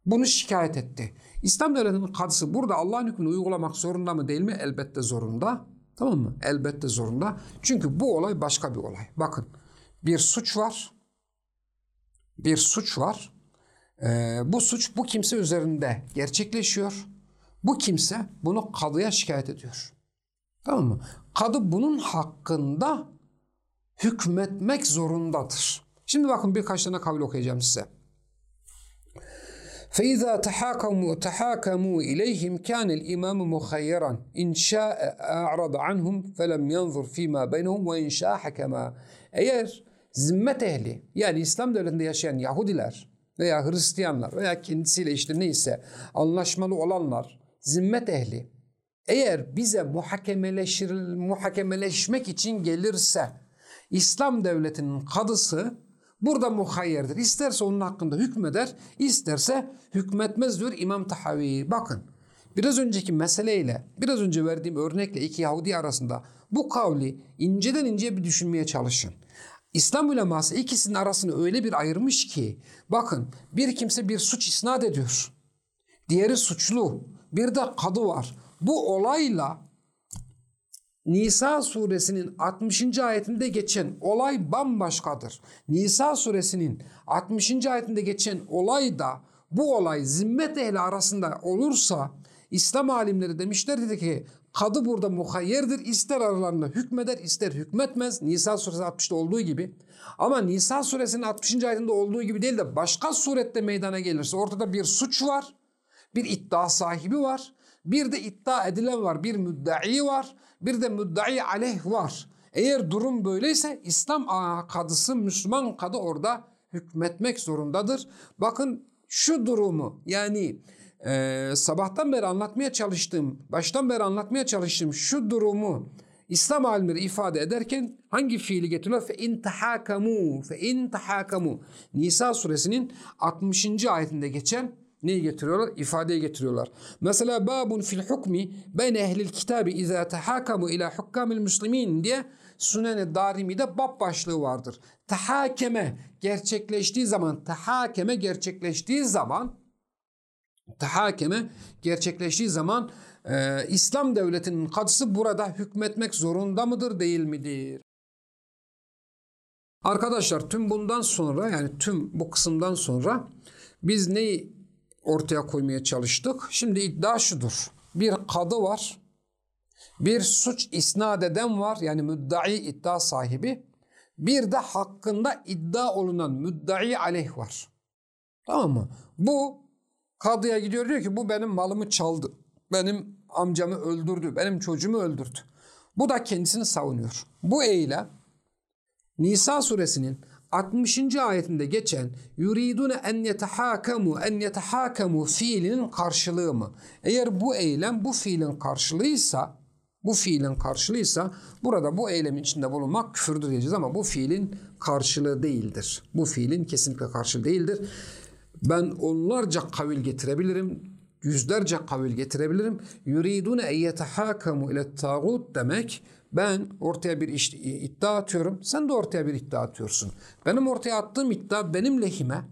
bunu şikayet etti. İslam devletinin kadısı burada Allah'ın hükmünü uygulamak zorunda mı değil mi? Elbette zorunda. Tamam mı? Elbette zorunda. Çünkü bu olay başka bir olay. Bakın bir suç var. Bir suç var. Ee, bu suç bu kimse üzerinde gerçekleşiyor. Bu kimse bunu kadıya şikayet ediyor. Tamam mı? Kadı bunun hakkında hükmetmek zorundadır. Şimdi bakın birkaç tane kavil okuyacağım size. فإذا تحاكموا تحاكموا إليهم كان الإمام مخيرا إن شاء أعرض عنهم فلم ينظر فيما بينهم وإن شاء حكما Eğer zimmet ehli yani İslam devletinde yaşayan Yahudiler veya Hristiyanlar veya kendisiyle işte neyse anlaşmalı olanlar zimmet ehli eğer bize muhakemeleşmek için gelirse İslam devletinin kadısı burada muhayyerdir. İsterse onun hakkında hükmeder, isterse hükmetmez diyor İmam Tahavi. Bakın biraz önceki meseleyle, biraz önce verdiğim örnekle iki Yahudi arasında bu kavli inceden inceye bir düşünmeye çalışın. İslam uleması ikisinin arasını öyle bir ayırmış ki bakın bir kimse bir suç isnat ediyor. Diğeri suçlu. Bir de kadı var. Bu olayla Nisa suresinin 60. ayetinde geçen olay bambaşkadır. Nisa suresinin 60. ayetinde geçen olay da bu olay zimmet ehli arasında olursa İslam alimleri demişlerdi ki kadı burada muhayyerdir. İster aralarında hükmeder ister hükmetmez. Nisa suresi 60'da olduğu gibi. Ama Nisa suresinin 60. ayetinde olduğu gibi değil de başka surette meydana gelirse ortada bir suç var. Bir iddia sahibi var. Bir de iddia edilen var. Bir müddai var. Bir de müddai aleyh var. Eğer durum böyleyse İslam kadısı, Müslüman kadı orada hükmetmek zorundadır. Bakın şu durumu yani e, sabahtan beri anlatmaya çalıştığım, baştan beri anlatmaya çalıştığım şu durumu İslam alimleri ifade ederken hangi fiili getiriyorlar? Fe in tahakamu, fe in tahakamu. Nisa suresinin 60. ayetinde geçen neyi getiriyorlar? İfadeyi getiriyorlar. Mesela babun fil hukmi beyne ehlil kitabi izâ tehâkamu ila hukkamil muslimin diye Sünen-i Darimi'de bab başlığı vardır. Tahakeme gerçekleştiği zaman, tahakeme gerçekleştiği zaman, tahakeme gerçekleştiği zaman e, İslam devletinin kadısı burada hükmetmek zorunda mıdır, değil midir? Arkadaşlar tüm bundan sonra yani tüm bu kısımdan sonra biz neyi ortaya koymaya çalıştık. Şimdi iddia şudur. Bir kadı var. Bir suç isnat eden var. Yani müddai iddia sahibi. Bir de hakkında iddia olunan müddai aleyh var. Tamam mı? Bu kadıya gidiyor diyor ki bu benim malımı çaldı. Benim amcamı öldürdü. Benim çocuğumu öldürdü. Bu da kendisini savunuyor. Bu eylem Nisa suresinin 60. ayetinde geçen yuridune en yetehakamu en yetehakamu fiilinin karşılığı mı? Eğer bu eylem bu fiilin karşılığıysa bu fiilin karşılığıysa burada bu eylemin içinde bulunmak küfürdür diyeceğiz ama bu fiilin karşılığı değildir. Bu fiilin kesinlikle karşılığı değildir. Ben onlarca kavil getirebilirim. Yüzlerce kavil getirebilirim. Yuridune en yetehakamu ile tağut demek ben ortaya bir iş, iddia atıyorum. Sen de ortaya bir iddia atıyorsun. Benim ortaya attığım iddia benim lehime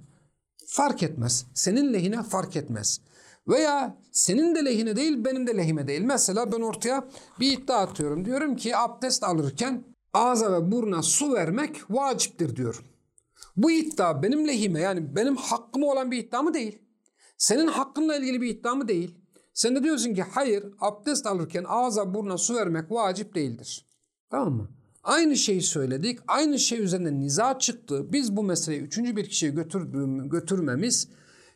fark etmez. Senin lehine fark etmez. Veya senin de lehine değil benim de lehime değil. Mesela ben ortaya bir iddia atıyorum. Diyorum ki abdest alırken ağza ve buruna su vermek vaciptir diyorum. Bu iddia benim lehime yani benim hakkıma olan bir iddia mı değil? Senin hakkınla ilgili bir iddia mı değil? Sen de diyorsun ki hayır abdest alırken ağza buruna su vermek vacip değildir. Tamam mı? Aynı şeyi söyledik. Aynı şey üzerinde niza çıktı. Biz bu meseleyi üçüncü bir kişiye götürdüğüm, götürmemiz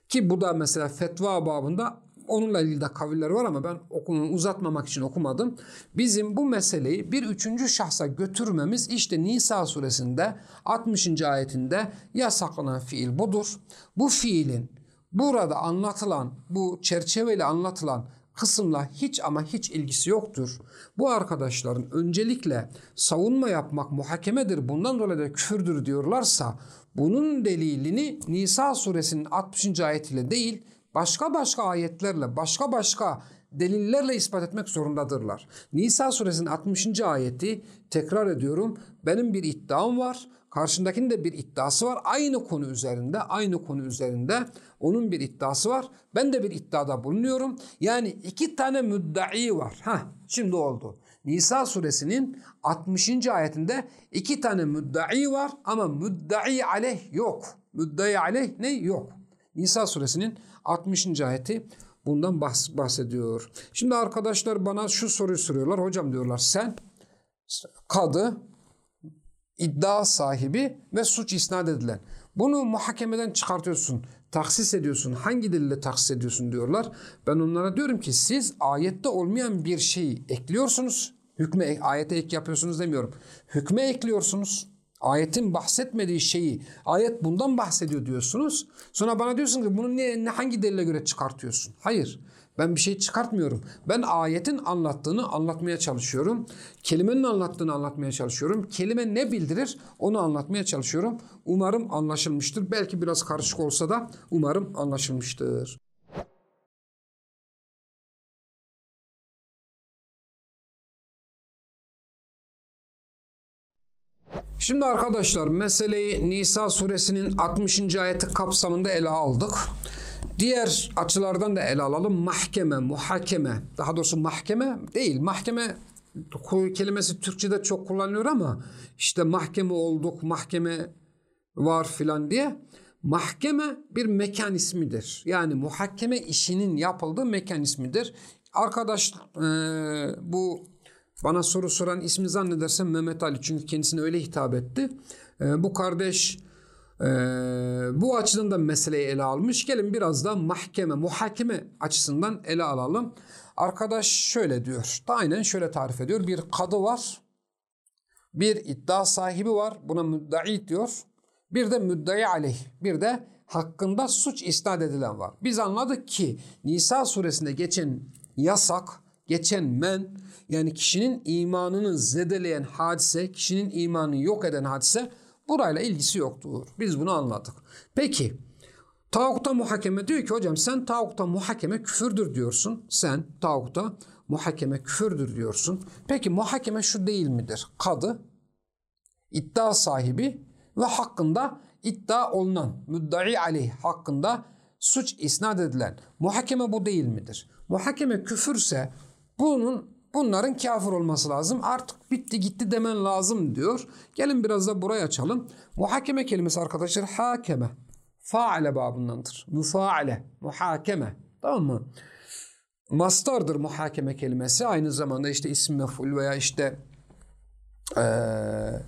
ki bu da mesela fetva babında onunla ilgili de kaviller var ama ben okumunu uzatmamak için okumadım. Bizim bu meseleyi bir üçüncü şahsa götürmemiz işte Nisa suresinde 60. ayetinde yasaklanan fiil budur. Bu fiilin Burada anlatılan, bu çerçeveyle anlatılan kısımla hiç ama hiç ilgisi yoktur. Bu arkadaşların öncelikle savunma yapmak muhakemedir, bundan dolayı da küfürdür diyorlarsa bunun delilini Nisa suresinin 60. ayetiyle değil başka başka ayetlerle, başka başka delillerle ispat etmek zorundadırlar. Nisa suresinin 60. ayeti tekrar ediyorum. Benim bir iddiam var. Karşındakinin de bir iddiası var. Aynı konu üzerinde, aynı konu üzerinde onun bir iddiası var. Ben de bir iddiada bulunuyorum. Yani iki tane müddai var. Ha, şimdi oldu. Nisa suresinin 60. ayetinde iki tane müddai var ama müddai aleyh yok. Müddai aleyh ne? Yok. Nisa suresinin 60. ayeti bundan bahsediyor. Şimdi arkadaşlar bana şu soruyu soruyorlar. Hocam diyorlar sen kadı, iddia sahibi ve suç isnat edilen. Bunu muhakemeden çıkartıyorsun, taksis ediyorsun. Hangi delille taksis ediyorsun diyorlar. Ben onlara diyorum ki siz ayette olmayan bir şeyi ekliyorsunuz. Hükme, ayete ek yapıyorsunuz demiyorum. Hükme ekliyorsunuz. Ayetin bahsetmediği şeyi ayet bundan bahsediyor diyorsunuz. Sonra bana diyorsun ki bunu ne, ne hangi delile göre çıkartıyorsun? Hayır. Ben bir şey çıkartmıyorum. Ben ayetin anlattığını anlatmaya çalışıyorum. Kelimenin anlattığını anlatmaya çalışıyorum. Kelime ne bildirir onu anlatmaya çalışıyorum. Umarım anlaşılmıştır. Belki biraz karışık olsa da umarım anlaşılmıştır. Şimdi arkadaşlar meseleyi Nisa suresinin 60. ayeti kapsamında ele aldık. Diğer açılardan da ele alalım. Mahkeme, muhakeme. Daha doğrusu mahkeme değil. Mahkeme kelimesi Türkçe'de çok kullanılıyor ama işte mahkeme olduk, mahkeme var filan diye. Mahkeme bir mekan ismidir. Yani muhakeme işinin yapıldığı mekan ismidir. Arkadaş e, bu bana soru soran ismi zannedersem Mehmet Ali çünkü kendisine öyle hitap etti. E, bu kardeş e, bu açıdan da meseleyi ele almış. Gelin biraz da mahkeme, muhakeme açısından ele alalım. Arkadaş şöyle diyor. Aynen şöyle tarif ediyor. Bir kadı var. Bir iddia sahibi var. Buna müddai diyor. Bir de müddai aleyh. Bir de hakkında suç isnat edilen var. Biz anladık ki Nisa suresinde geçen yasak, geçen men yani kişinin imanını zedeleyen hadise, kişinin imanını yok eden hadise burayla ilgisi yoktur. Biz bunu anladık. Peki tağuta muhakeme diyor ki hocam sen tağuta muhakeme küfürdür diyorsun. Sen tağuta muhakeme küfürdür diyorsun. Peki muhakeme şu değil midir? Kadı, iddia sahibi ve hakkında iddia olunan, müddai aleyh hakkında suç isnat edilen muhakeme bu değil midir? Muhakeme küfürse bunun bunların kafir olması lazım. Artık bitti gitti demen lazım diyor. Gelin biraz da burayı açalım. Muhakeme kelimesi arkadaşlar hakeme. Faale babındandır. Müfaale, muhakeme. Tamam mı? Mastardır muhakeme kelimesi. Aynı zamanda işte isim mef'ul veya işte ee,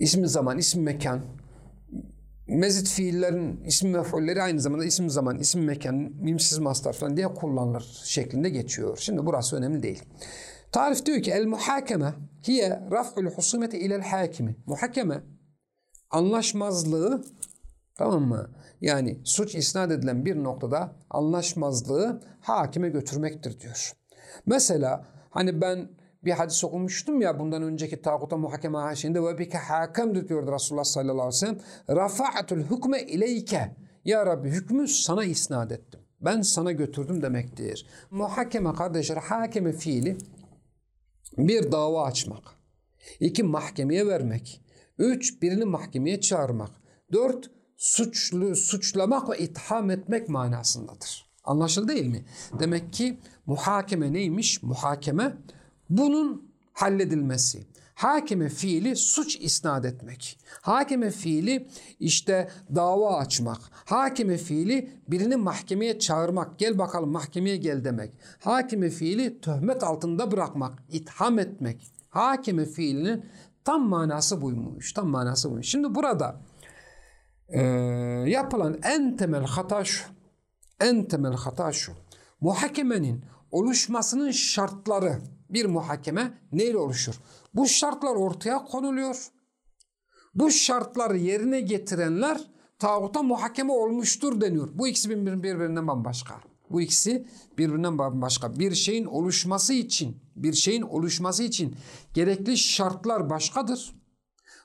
ismi zaman, isim mekan, mezit fiillerin isim mef'ulleri aynı zamanda isim zaman, isim mekan, mimsiz mastar falan diye kullanılır şeklinde geçiyor. Şimdi burası önemli değil. Tarif diyor ki el muhakeme hiye raf'ul husumeti ilel hakimi. Muhakeme anlaşmazlığı tamam mı? Yani suç isnat edilen bir noktada anlaşmazlığı hakime götürmektir diyor. Mesela hani ben bir hadis okumuştum ya bundan önceki tağuta muhakeme haşinde ve bike hakemdir diyordu Resulullah sallallahu aleyhi ve sellem. Rafa'atul hükme ileyke. Ya Rabbi hükmü sana isnat ettim. Ben sana götürdüm demektir. Muhakeme kardeşler hakeme fiili bir dava açmak. iki mahkemeye vermek. Üç birini mahkemeye çağırmak. Dört suçlu suçlamak ve itham etmek manasındadır. Anlaşıldı değil mi? Demek ki muhakeme neymiş? Muhakeme bunun halledilmesi. Hakime fiili suç isnat etmek. Hakime fiili işte dava açmak. Hakime fiili birini mahkemeye çağırmak. Gel bakalım mahkemeye gel demek. Hakime fiili töhmet altında bırakmak, itham etmek. Hakime fiilinin tam manası buymuş. Tam manası buymuş. Şimdi burada e, yapılan en temel hata şu. En temel hata şu. Muhakemenin oluşmasının şartları bir muhakeme neyle oluşur? Bu şartlar ortaya konuluyor. Bu şartları yerine getirenler tağuta muhakeme olmuştur deniyor. Bu ikisi birbirinden bambaşka. Bu ikisi birbirinden bambaşka. Bir şeyin oluşması için, bir şeyin oluşması için gerekli şartlar başkadır.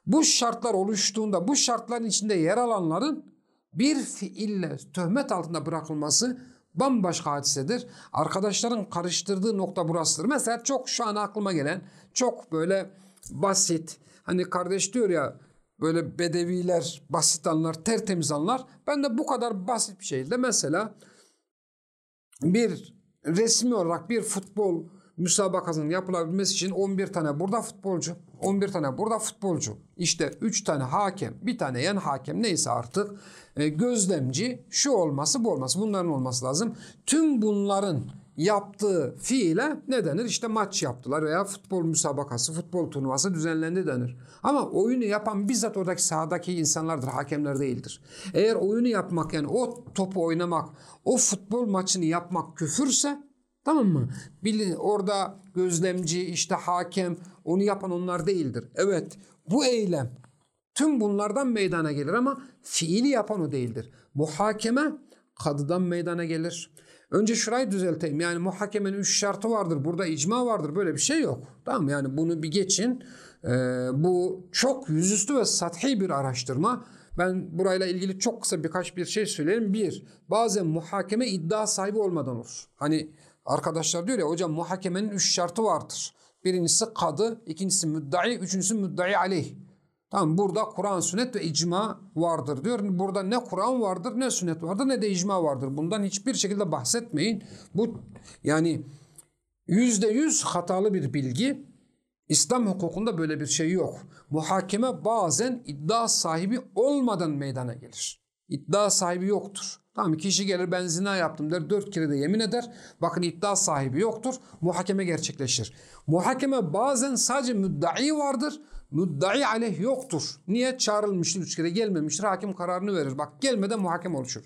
Bu şartlar oluştuğunda bu şartların içinde yer alanların bir fiille töhmet altında bırakılması bambaşka hadisedir. Arkadaşların karıştırdığı nokta burasıdır. Mesela çok şu an aklıma gelen çok böyle basit hani kardeş diyor ya böyle bedeviler basit anlar tertemiz anlar. Ben de bu kadar basit bir şekilde mesela bir resmi olarak bir futbol müsabakasının yapılabilmesi için 11 tane burada futbolcu, 11 tane burada futbolcu, işte 3 tane hakem, bir tane yan hakem neyse artık e, gözlemci şu olması bu olması bunların olması lazım. Tüm bunların yaptığı fiile ne denir? İşte maç yaptılar veya futbol müsabakası, futbol turnuvası düzenlendi denir. Ama oyunu yapan bizzat oradaki sahadaki insanlardır, hakemler değildir. Eğer oyunu yapmak yani o topu oynamak, o futbol maçını yapmak küfürse Tamam mı? Bilin, orada gözlemci, işte hakem, onu yapan onlar değildir. Evet, bu eylem tüm bunlardan meydana gelir ama fiili yapan o değildir. Muhakeme kadıdan meydana gelir. Önce şurayı düzelteyim. Yani muhakemenin üç şartı vardır. Burada icma vardır. Böyle bir şey yok. Tamam yani bunu bir geçin. Ee, bu çok yüzüstü ve sathi bir araştırma. Ben burayla ilgili çok kısa birkaç bir şey söyleyeyim. Bir, bazen muhakeme iddia sahibi olmadan olur. Hani Arkadaşlar diyor ya hocam muhakemenin üç şartı vardır. Birincisi kadı, ikincisi müddai, üçüncüsü müddai aleyh. Tamam burada Kur'an, sünnet ve icma vardır diyor. Burada ne Kur'an vardır, ne sünnet vardır, ne de icma vardır. Bundan hiçbir şekilde bahsetmeyin. Bu yani yüzde yüz hatalı bir bilgi. İslam hukukunda böyle bir şey yok. Muhakeme bazen iddia sahibi olmadan meydana gelir. İddia sahibi yoktur. Tamam kişi gelir ben zina yaptım der. Dört kere de yemin eder. Bakın iddia sahibi yoktur. Muhakeme gerçekleşir. Muhakeme bazen sadece müddai vardır. Müddai aleyh yoktur. Niye? Çağrılmıştır üç kere gelmemiştir. Hakim kararını verir. Bak gelmeden muhakeme oluşur.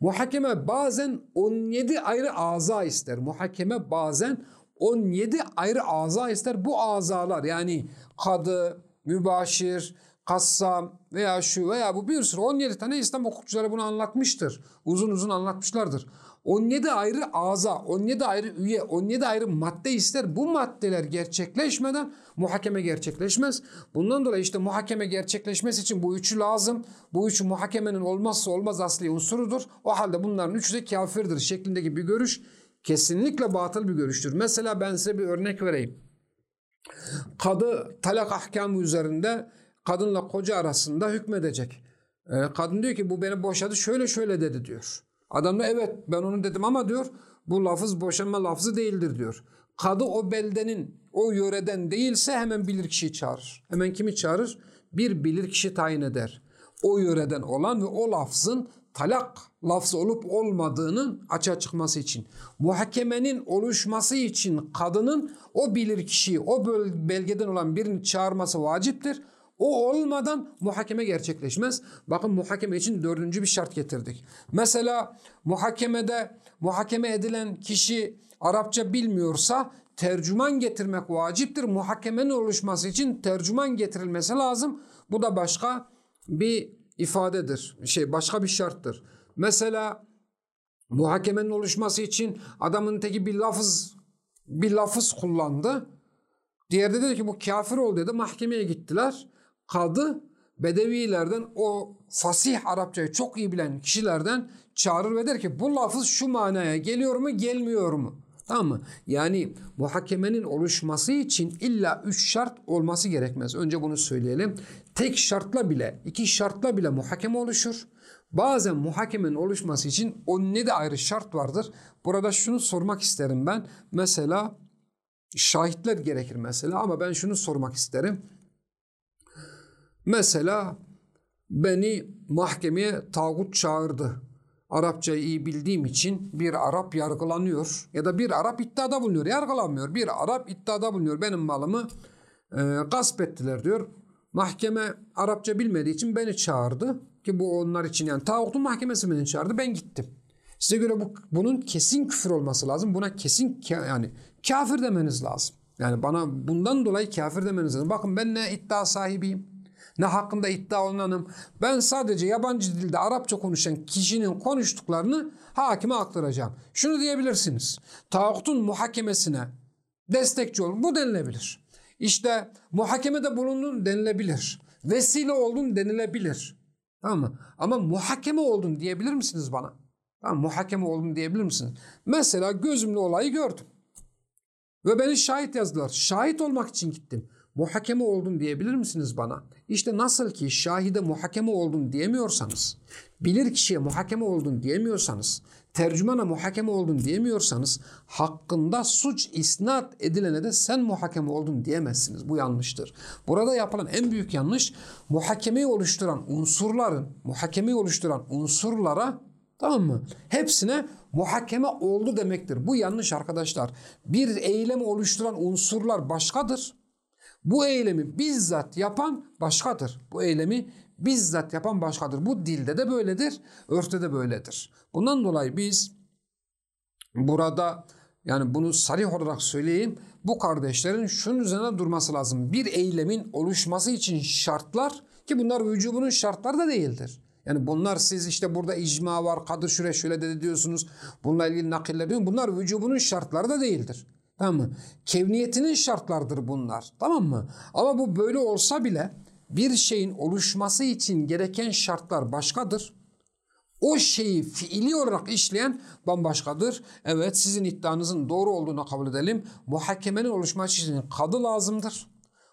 Muhakeme bazen 17 ayrı aza ister. Muhakeme bazen 17 ayrı aza ister. Bu azalar yani kadı, mübaşir, kassam veya şu veya bu bir sürü 17 tane İslam hukukçuları bunu anlatmıştır. Uzun uzun anlatmışlardır. 17 ayrı ağza, 17 ayrı üye, 17 ayrı madde ister. Bu maddeler gerçekleşmeden muhakeme gerçekleşmez. Bundan dolayı işte muhakeme gerçekleşmesi için bu üçü lazım. Bu üçü muhakemenin olmazsa olmaz asli unsurudur. O halde bunların üçü de kafirdir şeklindeki bir görüş kesinlikle batıl bir görüştür. Mesela ben size bir örnek vereyim. Kadı talak ahkamı üzerinde kadınla koca arasında hükmedecek. E, kadın diyor ki bu beni boşadı şöyle şöyle dedi diyor. Adam da evet ben onu dedim ama diyor bu lafız boşanma lafzı değildir diyor. Kadı o beldenin o yöreden değilse hemen bilir kişi çağırır. Hemen kimi çağırır? Bir bilir kişi tayin eder. O yöreden olan ve o lafzın talak lafzı olup olmadığının açığa çıkması için. Muhakemenin oluşması için kadının o bilir kişiyi o belgeden olan birini çağırması vaciptir. O olmadan muhakeme gerçekleşmez. Bakın muhakeme için dördüncü bir şart getirdik. Mesela muhakemede muhakeme edilen kişi Arapça bilmiyorsa tercüman getirmek vaciptir. Muhakemenin oluşması için tercüman getirilmesi lazım. Bu da başka bir ifadedir. Şey başka bir şarttır. Mesela muhakemenin oluşması için adamın teki bir lafız bir lafız kullandı. Diğeri de dedi ki bu kafir ol dedi. Mahkemeye gittiler kadı Bedevilerden o fasih Arapçayı çok iyi bilen kişilerden çağırır ve der ki bu lafız şu manaya geliyor mu gelmiyor mu? Tamam mı? Yani muhakemenin oluşması için illa üç şart olması gerekmez. Önce bunu söyleyelim. Tek şartla bile, iki şartla bile muhakeme oluşur. Bazen muhakemenin oluşması için o ne de ayrı şart vardır. Burada şunu sormak isterim ben. Mesela şahitler gerekir mesela ama ben şunu sormak isterim. Mesela beni mahkemeye tağut çağırdı. Arapçayı iyi bildiğim için bir Arap yargılanıyor ya da bir Arap iddiada bulunuyor. Yargılanmıyor. Bir Arap iddiada bulunuyor. Benim malımı e, gasp ettiler diyor. Mahkeme Arapça bilmediği için beni çağırdı. Ki bu onlar için yani tağutun mahkemesi beni çağırdı. Ben gittim. Size göre bu, bunun kesin küfür olması lazım. Buna kesin yani kafir demeniz lazım. Yani bana bundan dolayı kafir demeniz lazım. Bakın ben ne iddia sahibiyim ne hakkında iddia olunanım. Ben sadece yabancı dilde Arapça konuşan kişinin konuştuklarını hakime aktaracağım. Şunu diyebilirsiniz. Tağutun muhakemesine destekçi olun. Bu denilebilir. İşte muhakemede bulundun denilebilir. Vesile oldun denilebilir. Tamam mı? Ama muhakeme oldun diyebilir misiniz bana? Tamam muhakeme oldun diyebilir misiniz? Mesela gözümle olayı gördüm. Ve beni şahit yazdılar. Şahit olmak için gittim. Muhakeme oldun diyebilir misiniz bana? İşte nasıl ki şahide muhakeme oldun diyemiyorsanız, bilir kişiye muhakeme oldun diyemiyorsanız, tercümana muhakeme oldun diyemiyorsanız, hakkında suç isnat edilene de sen muhakeme oldun diyemezsiniz. Bu yanlıştır. Burada yapılan en büyük yanlış, muhakemeyi oluşturan unsurların, muhakemeyi oluşturan unsurlara Tamam mı? Hepsine muhakeme oldu demektir. Bu yanlış arkadaşlar. Bir eylemi oluşturan unsurlar başkadır. Bu eylemi bizzat yapan başkadır. Bu eylemi bizzat yapan başkadır. Bu dilde de böyledir, örfte de böyledir. Bundan dolayı biz burada yani bunu sarih olarak söyleyeyim. Bu kardeşlerin şunun üzerine durması lazım. Bir eylemin oluşması için şartlar ki bunlar vücubunun şartları da değildir. Yani bunlar siz işte burada icma var, kadır şöyle şöyle dedi diyorsunuz. Bununla ilgili nakiller diyorsunuz. Bunlar vücubunun şartları da değildir. Tamam mı? Kevniyetinin şartlardır bunlar. Tamam mı? Ama bu böyle olsa bile bir şeyin oluşması için gereken şartlar başkadır. O şeyi fiili olarak işleyen bambaşkadır. Evet sizin iddianızın doğru olduğunu kabul edelim. Muhakemenin oluşması için kadı lazımdır.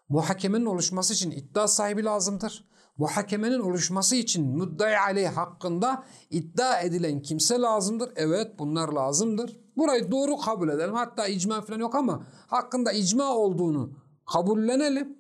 Muhakemenin oluşması için iddia sahibi lazımdır. Muhakemenin oluşması için müddai aleyh hakkında iddia edilen kimse lazımdır. Evet bunlar lazımdır. Burayı doğru kabul edelim. Hatta icma falan yok ama hakkında icma olduğunu kabullenelim.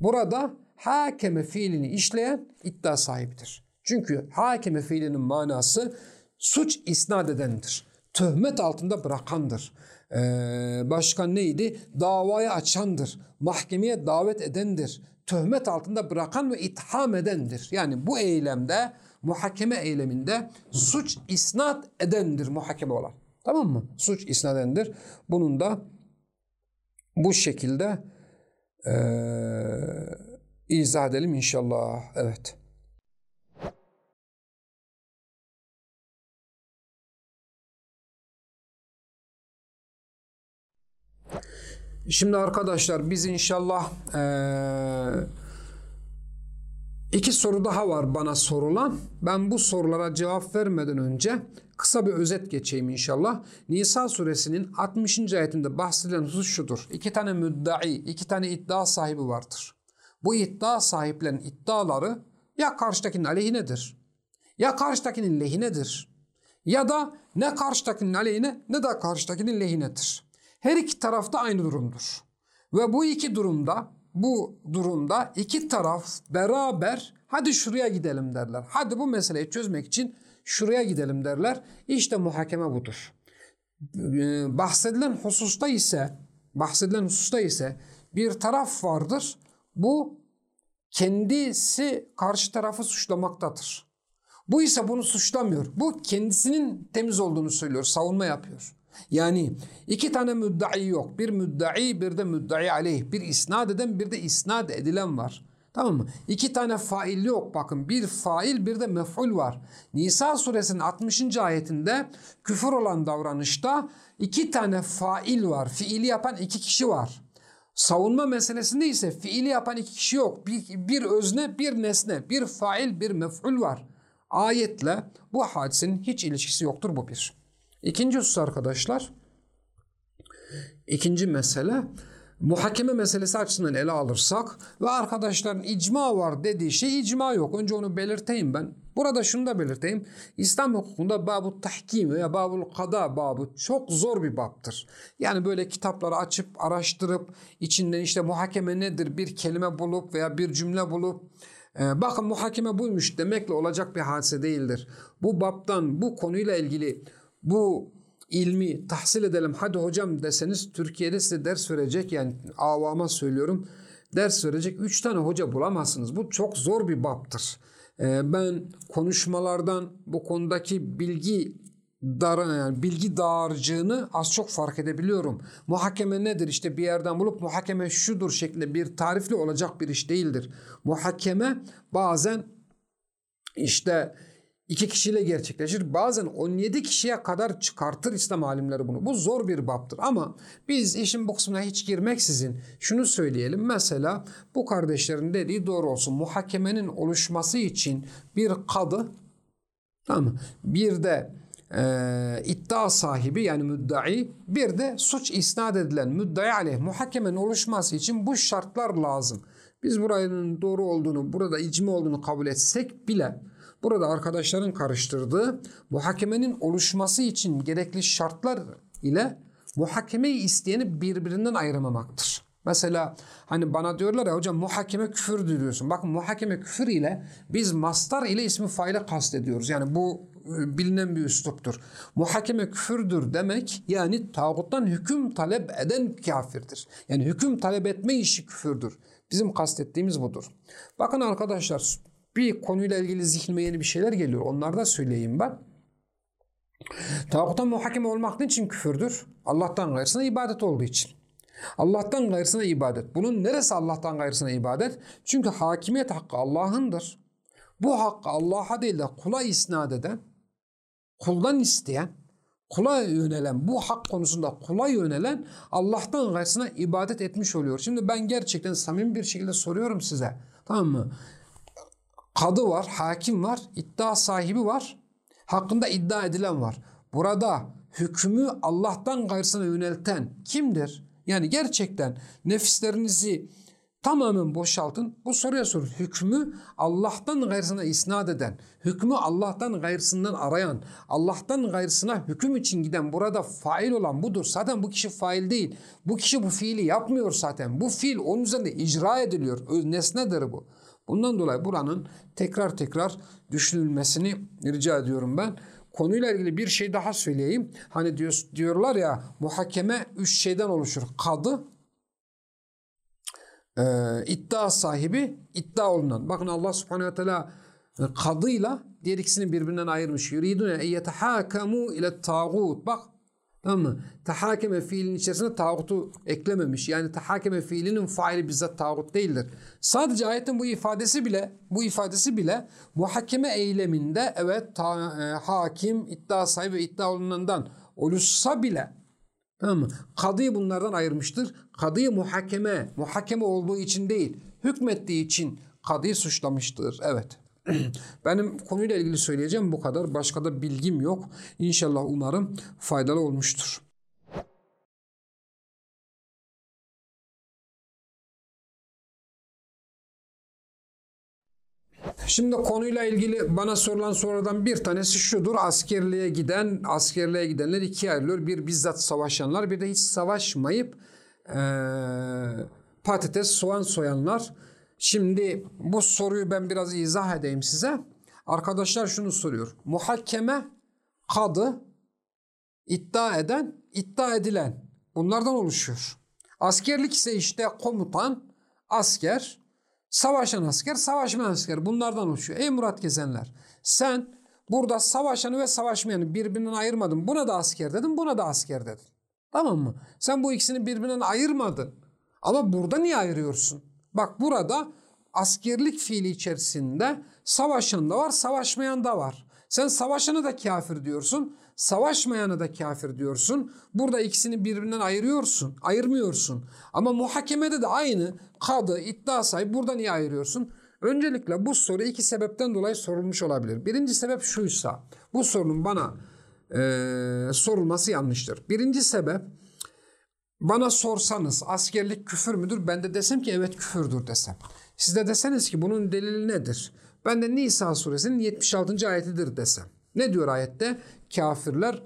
Burada hakeme fiilini işleyen iddia sahibidir. Çünkü hakeme fiilinin manası suç isnat edendir. Töhmet altında bırakandır. Ee, başka neydi? Davayı açandır. Mahkemeye davet edendir. Töhmet altında bırakan ve itham edendir. Yani bu eylemde, muhakeme eyleminde suç isnat edendir muhakeme olan. Tamam mı? Suç isnat edendir. Bunun da bu şekilde ee, izah edelim inşallah. Evet. Şimdi arkadaşlar biz inşallah ee, iki soru daha var bana sorulan. Ben bu sorulara cevap vermeden önce kısa bir özet geçeyim inşallah. Nisa suresinin 60. ayetinde bahsedilen husus şudur. İki tane müddai, iki tane iddia sahibi vardır. Bu iddia sahiplerin iddiaları ya karşıdakinin aleyhinedir ya karşıdakinin lehinedir ya da ne karşıdakinin aleyhine ne de karşıdakinin lehinedir. Her iki tarafta aynı durumdur. Ve bu iki durumda bu durumda iki taraf beraber hadi şuraya gidelim derler. Hadi bu meseleyi çözmek için şuraya gidelim derler. İşte muhakeme budur. Ee, bahsedilen hususta ise bahsedilen hususta ise bir taraf vardır. Bu kendisi karşı tarafı suçlamaktadır. Bu ise bunu suçlamıyor. Bu kendisinin temiz olduğunu söylüyor, savunma yapıyor. Yani iki tane müddai yok. Bir müddai bir de müddai aleyh. Bir isnat eden bir de isnat edilen var. Tamam mı? İki tane fail yok bakın. Bir fail bir de mef'ul var. Nisa suresinin 60. ayetinde küfür olan davranışta iki tane fail var. Fiili yapan iki kişi var. Savunma meselesinde ise fiili yapan iki kişi yok. Bir, bir özne bir nesne. Bir fail bir mef'ul var. Ayetle bu hadisenin hiç ilişkisi yoktur bu bir. İkinci husus arkadaşlar, ikinci mesele muhakeme meselesi açısından ele alırsak ve arkadaşların icma var dediği şey icma yok. Önce onu belirteyim ben. Burada şunu da belirteyim. İslam hukukunda babu tahkim veya babul kada babı çok zor bir baptır. Yani böyle kitapları açıp araştırıp içinden işte muhakeme nedir bir kelime bulup veya bir cümle bulup e, bakın muhakeme buymuş demekle olacak bir hadise değildir. Bu baptan bu konuyla ilgili bu ilmi tahsil edelim hadi hocam deseniz Türkiye'de size ders verecek yani avama söylüyorum ders verecek 3 tane hoca bulamazsınız. Bu çok zor bir baptır. Ee, ben konuşmalardan bu konudaki bilgi dar, yani bilgi dağarcığını az çok fark edebiliyorum. Muhakeme nedir? İşte bir yerden bulup muhakeme şudur şeklinde bir tarifli olacak bir iş değildir. Muhakeme bazen işte iki kişiyle gerçekleşir. Bazen 17 kişiye kadar çıkartır İslam alimleri bunu. Bu zor bir baptır ama biz işin bu kısmına hiç girmeksizin şunu söyleyelim. Mesela bu kardeşlerin dediği doğru olsun. Muhakemenin oluşması için bir kadı tamam? Bir de e, iddia sahibi yani müddai bir de suç isnat edilen müddai aleyh muhakemenin oluşması için bu şartlar lazım. Biz buranın doğru olduğunu, burada icmi olduğunu kabul etsek bile burada arkadaşların karıştırdığı muhakemenin oluşması için gerekli şartlar ile muhakemeyi isteyeni birbirinden ayırmamaktır. Mesela hani bana diyorlar ya hocam muhakeme küfürdür diyorsun. Bakın muhakeme küfür ile biz mastar ile ismi faile kastediyoruz. Yani bu e, bilinen bir üsluptur. Muhakeme küfürdür demek yani tağuttan hüküm talep eden kafirdir. Yani hüküm talep etme işi küfürdür. Bizim kastettiğimiz budur. Bakın arkadaşlar bir konuyla ilgili zihnime yeni bir şeyler geliyor. Onları da söyleyeyim ben. Tağuttan muhakeme olmak için küfürdür? Allah'tan gayrısına ibadet olduğu için. Allah'tan gayrısına ibadet. Bunun neresi Allah'tan gayrısına ibadet? Çünkü hakimiyet hakkı Allah'ındır. Bu hakkı Allah'a değil de kula isnat eden, kuldan isteyen, kula yönelen, bu hak konusunda kula yönelen Allah'tan gayrısına ibadet etmiş oluyor. Şimdi ben gerçekten samimi bir şekilde soruyorum size. Tamam mı? Kadı var, hakim var, iddia sahibi var, hakkında iddia edilen var. Burada hükmü Allah'tan gayrısına yönelten kimdir? Yani gerçekten nefislerinizi tamamen boşaltın. Bu soruya sorun. Hükmü Allah'tan gayrısına isnat eden, hükmü Allah'tan gayrısından arayan, Allah'tan gayrısına hüküm için giden burada fail olan budur. Zaten bu kişi fail değil. Bu kişi bu fiili yapmıyor zaten. Bu fiil onun üzerinde icra ediliyor. Nesnedir bu. Bundan dolayı buranın tekrar tekrar düşünülmesini rica ediyorum ben. Konuyla ilgili bir şey daha söyleyeyim. Hani diyor, diyorlar ya muhakeme üç şeyden oluşur. Kadı, e, iddia sahibi, iddia olunan. Bakın Allah subhanehu ve teala e, kadıyla diğer ikisini birbirinden ayırmış. Yuridune en yetehakamu ile tağut. Bak Tamam mı? Tahakeme fiilin içerisine tağutu eklememiş. Yani tahakeme fiilinin faili bizzat tağut değildir. Sadece ayetin bu ifadesi bile bu ifadesi bile muhakeme eyleminde evet ta, e, hakim iddia sahibi iddia olunandan oluşsa bile tamam mı? Kadıyı bunlardan ayırmıştır. Kadıyı muhakeme, muhakeme olduğu için değil, hükmettiği için kadıyı suçlamıştır. Evet. <clears throat> Benim konuyla ilgili söyleyeceğim bu kadar. Başka da bilgim yok. İnşallah umarım faydalı olmuştur. Şimdi konuyla ilgili bana sorulan sorulardan bir tanesi şudur. Askerliğe giden, askerliğe gidenler ikiye ayrılıyor. Bir bizzat savaşanlar, bir de hiç savaşmayıp ee, patates, soğan soyanlar. Şimdi bu soruyu ben biraz izah edeyim size. Arkadaşlar şunu soruyor. Muhakeme, kadı, iddia eden, iddia edilen bunlardan oluşuyor. Askerlik ise işte komutan, asker, savaşan asker, savaşmayan asker bunlardan oluşuyor. Ey Murat Gezenler sen burada savaşanı ve savaşmayanı birbirinden ayırmadın. Buna da asker dedin, buna da asker dedin. Tamam mı? Sen bu ikisini birbirinden ayırmadın. Ama burada niye ayırıyorsun? Bak burada askerlik fiili içerisinde savaşan da var, savaşmayan da var. Sen savaşanı da kafir diyorsun, savaşmayanı da kafir diyorsun. Burada ikisini birbirinden ayırıyorsun, ayırmıyorsun. Ama muhakemede de aynı kadı, iddia sahibi burada niye ayırıyorsun? Öncelikle bu soru iki sebepten dolayı sorulmuş olabilir. Birinci sebep şuysa, bu sorunun bana e, sorulması yanlıştır. Birinci sebep, bana sorsanız askerlik küfür müdür? Ben de desem ki evet küfürdür desem. Siz de deseniz ki bunun delili nedir? Ben de Nisa suresinin 76. ayetidir desem. Ne diyor ayette? Kafirler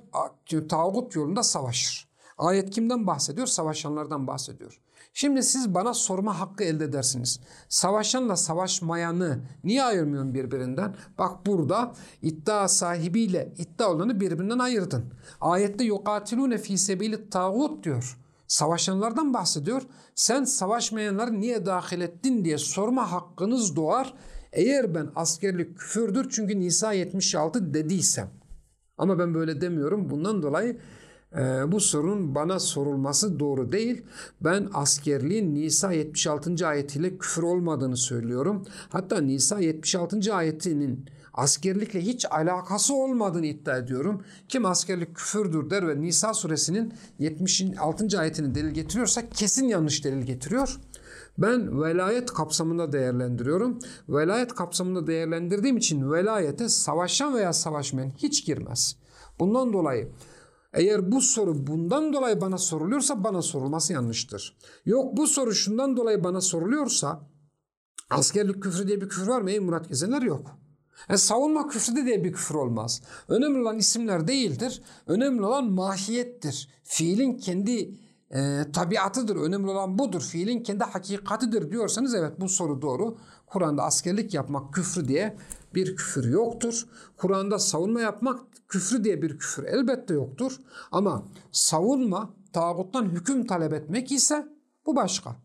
tağut yolunda savaşır. Ayet kimden bahsediyor? Savaşanlardan bahsediyor. Şimdi siz bana sorma hakkı elde edersiniz. Savaşanla savaşmayanı niye ayırmıyorsun birbirinden? Bak burada iddia sahibiyle iddia olanı birbirinden ayırdın. Ayette yukatilune fi sebili tağut diyor savaşanlardan bahsediyor. Sen savaşmayanları niye dahil ettin diye sorma hakkınız doğar. Eğer ben askerlik küfürdür çünkü Nisa 76 dediysem. Ama ben böyle demiyorum. Bundan dolayı e, bu sorunun bana sorulması doğru değil. Ben askerliğin Nisa 76. ayetiyle küfür olmadığını söylüyorum. Hatta Nisa 76. ayetinin askerlikle hiç alakası olmadığını iddia ediyorum. Kim askerlik küfürdür der ve Nisa suresinin 76. ayetini delil getiriyorsa kesin yanlış delil getiriyor. Ben velayet kapsamında değerlendiriyorum. Velayet kapsamında değerlendirdiğim için velayete savaşan veya savaşmayan hiç girmez. Bundan dolayı eğer bu soru bundan dolayı bana soruluyorsa bana sorulması yanlıştır. Yok bu soru şundan dolayı bana soruluyorsa askerlik küfrü diye bir küfür var mı? Ey Murat Gezenler yok. E, savunma küfrü de diye bir küfür olmaz. Önemli olan isimler değildir. Önemli olan mahiyettir. Fiilin kendi e, tabiatıdır. Önemli olan budur. Fiilin kendi hakikatidir diyorsanız evet bu soru doğru. Kur'an'da askerlik yapmak küfrü diye bir küfür yoktur. Kur'an'da savunma yapmak küfrü diye bir küfür elbette yoktur. Ama savunma tağuttan hüküm talep etmek ise bu başka.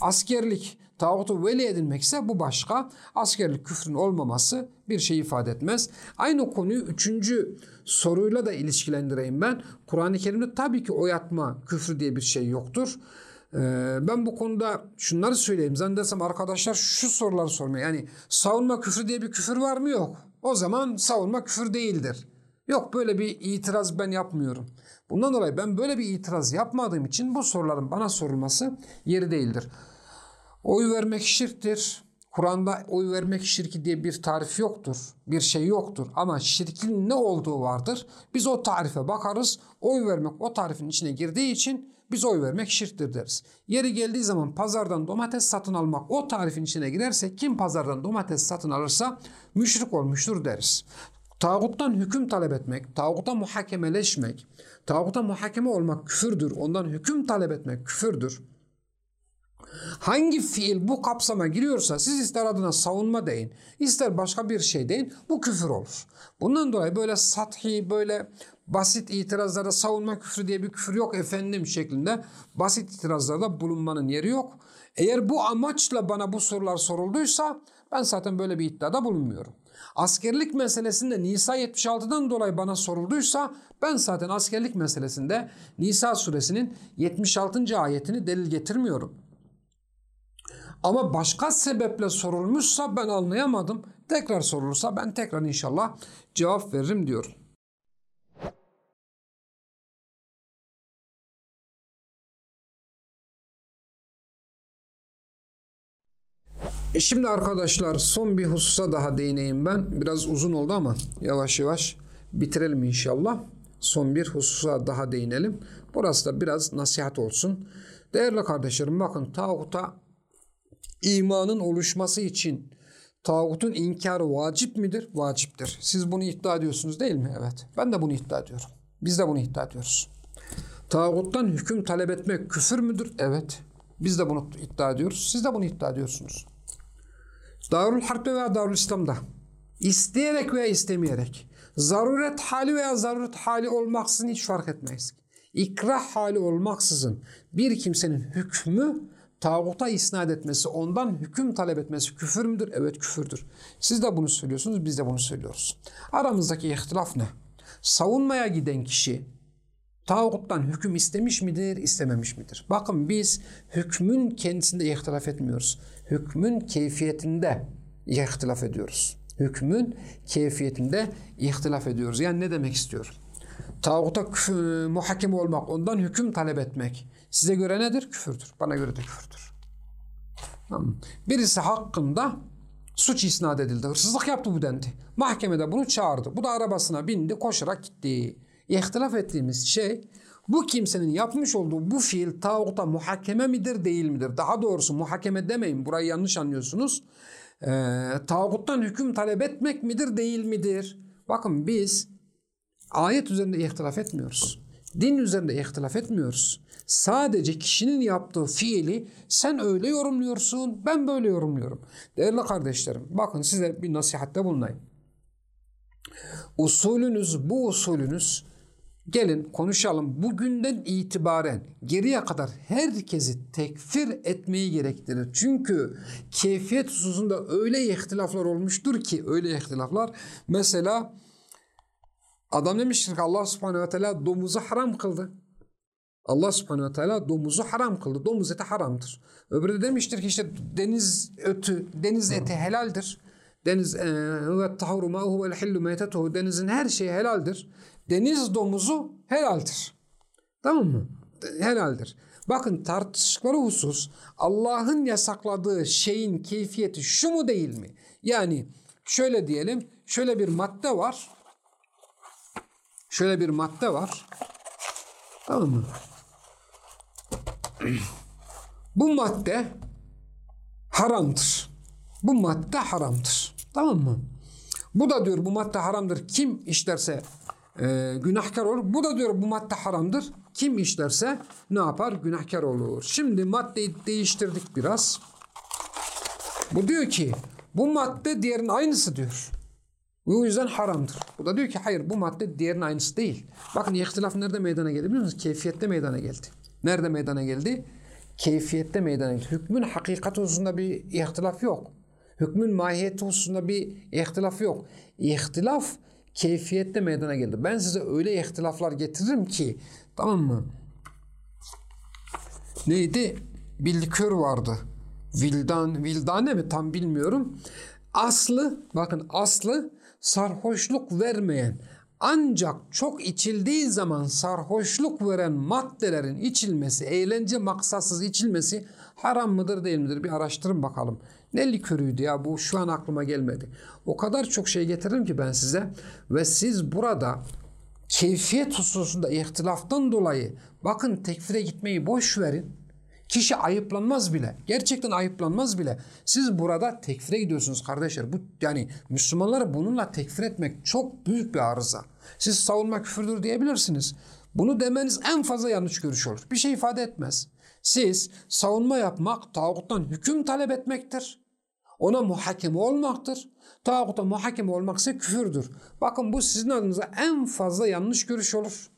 Askerlik tağutu veli edinmek ise bu başka. Askerlik küfrün olmaması bir şey ifade etmez. Aynı konuyu üçüncü soruyla da ilişkilendireyim ben. Kur'an-ı Kerim'de tabii ki oyatma küfrü diye bir şey yoktur. Ee, ben bu konuda şunları söyleyeyim. Zannedersem arkadaşlar şu soruları sormuyor. Yani savunma küfrü diye bir küfür var mı? Yok. O zaman savunma küfür değildir. Yok böyle bir itiraz ben yapmıyorum. Bundan dolayı ben böyle bir itiraz yapmadığım için bu soruların bana sorulması yeri değildir. Oy vermek şirktir. Kur'an'da oy vermek şirki diye bir tarif yoktur. Bir şey yoktur. Ama şirkin ne olduğu vardır. Biz o tarife bakarız. Oy vermek o tarifin içine girdiği için biz oy vermek şirktir deriz. Yeri geldiği zaman pazardan domates satın almak o tarifin içine girerse kim pazardan domates satın alırsa müşrik olmuştur deriz. Tağuttan hüküm talep etmek, tağuta muhakemeleşmek, tağuta muhakeme olmak küfürdür. Ondan hüküm talep etmek küfürdür. Hangi fiil bu kapsama giriyorsa siz ister adına savunma deyin, ister başka bir şey deyin bu küfür olur. Bundan dolayı böyle sathi, böyle basit itirazlara savunma küfrü diye bir küfür yok efendim şeklinde basit itirazlarda bulunmanın yeri yok. Eğer bu amaçla bana bu sorular sorulduysa ben zaten böyle bir iddiada bulunmuyorum. Askerlik meselesinde Nisa 76'dan dolayı bana sorulduysa ben zaten askerlik meselesinde Nisa suresinin 76. ayetini delil getirmiyorum. Ama başka sebeple sorulmuşsa ben anlayamadım. Tekrar sorulursa ben tekrar inşallah cevap veririm diyorum. E şimdi arkadaşlar son bir hususa daha değineyim ben. Biraz uzun oldu ama yavaş yavaş bitirelim inşallah. Son bir hususa daha değinelim. Burası da biraz nasihat olsun. Değerli kardeşlerim bakın tağuta imanın oluşması için tağutun inkarı vacip midir? Vaciptir. Siz bunu iddia ediyorsunuz değil mi? Evet. Ben de bunu iddia ediyorum. Biz de bunu iddia ediyoruz. Tağuttan hüküm talep etmek küfür müdür? Evet. Biz de bunu iddia ediyoruz. Siz de bunu iddia ediyorsunuz. Darul Harp'te veya Darul İslam'da isteyerek veya istemeyerek zaruret hali veya zaruret hali olmaksızın hiç fark etmeyiz. İkrah hali olmaksızın bir kimsenin hükmü tağuta isnat etmesi, ondan hüküm talep etmesi küfür müdür? Evet küfürdür. Siz de bunu söylüyorsunuz, biz de bunu söylüyoruz. Aramızdaki ihtilaf ne? Savunmaya giden kişi tağuttan hüküm istemiş midir, istememiş midir? Bakın biz hükmün kendisinde ihtilaf etmiyoruz. Hükmün keyfiyetinde ihtilaf ediyoruz. Hükmün keyfiyetinde ihtilaf ediyoruz. Yani ne demek istiyorum? Tağuta muhakeme olmak, ondan hüküm talep etmek size göre nedir? Küfürdür. Bana göre de küfürdür. Birisi hakkında suç isnat edildi. Hırsızlık yaptı bu dendi. Mahkemede bunu çağırdı. Bu da arabasına bindi, koşarak gitti. İhtilaf ettiğimiz şey bu kimsenin yapmış olduğu bu fiil tağuta muhakeme midir değil midir? Daha doğrusu muhakeme demeyin burayı yanlış anlıyorsunuz. Ee, tağuttan hüküm talep etmek midir değil midir? Bakın biz ayet üzerinde ihtilaf etmiyoruz. Din üzerinde ihtilaf etmiyoruz. Sadece kişinin yaptığı fiili sen öyle yorumluyorsun, ben böyle yorumluyorum. Değerli kardeşlerim, bakın size bir nasihatte bulunayım. Usulünüz, bu usulünüz gelin konuşalım. Bugünden itibaren geriye kadar herkesi tekfir etmeyi gerektirir. Çünkü keyfiyet hususunda öyle ihtilaflar olmuştur ki öyle ihtilaflar. Mesela adam demiştir ki Allah subhanehu ve teala domuzu haram kıldı. Allah subhanehu ve teala domuzu haram kıldı. Domuz eti haramdır. Öbürü de demiştir ki işte deniz ötü, deniz eti helaldir. Deniz e, ve tahuru ma'uhu ve hillu meytetuhu. Denizin her şeyi helaldir. Deniz domuzu helaldir. Tamam mı? Helaldir. Bakın tartışmalı husus Allah'ın yasakladığı şeyin keyfiyeti şu mu değil mi? Yani şöyle diyelim şöyle bir madde var. Şöyle bir madde var. Tamam mı? <clears throat> Bu madde haramdır. Bu madde haramdır. Tamam mı? Bu da diyor bu madde haramdır. Kim işlerse e, günahkar olur. Bu da diyor bu madde haramdır. Kim işlerse ne yapar? Günahkar olur. Şimdi maddeyi değiştirdik biraz. Bu diyor ki bu madde diğerinin aynısı diyor. Bu yüzden haramdır. Bu da diyor ki hayır bu madde diğerinin aynısı değil. Bakın ihtilaf nerede meydana geldi biliyor musunuz? Keyfiyette meydana geldi. Nerede meydana geldi? Keyfiyette meydana geldi. Hükmün hakikat hususunda bir ihtilaf yok. Hükmün mahiyeti hususunda bir ihtilaf yok. İhtilaf keyfiyette meydana geldi. Ben size öyle ihtilaflar getiririm ki tamam mı? Neydi? Billikör vardı. Vildan, vildane mi tam bilmiyorum. Aslı, bakın aslı sarhoşluk vermeyen ancak çok içildiği zaman sarhoşluk veren maddelerin içilmesi, eğlence maksatsız içilmesi haram mıdır değil midir? Bir araştırın bakalım. Ne likörüydü ya bu şu an aklıma gelmedi. O kadar çok şey getiririm ki ben size ve siz burada keyfiyet hususunda ihtilaftan dolayı bakın tekfire gitmeyi boş verin. Kişi ayıplanmaz bile. Gerçekten ayıplanmaz bile. Siz burada tekfire gidiyorsunuz kardeşler. Bu yani Müslümanları bununla tekfir etmek çok büyük bir arıza. Siz savunma küfürdür diyebilirsiniz. Bunu demeniz en fazla yanlış görüş olur. Bir şey ifade etmez. Siz savunma yapmak tağuttan hüküm talep etmektir. Ona muhakeme olmaktır. Tağuta muhakeme olmak ise küfürdür. Bakın bu sizin adınıza en fazla yanlış görüş olur.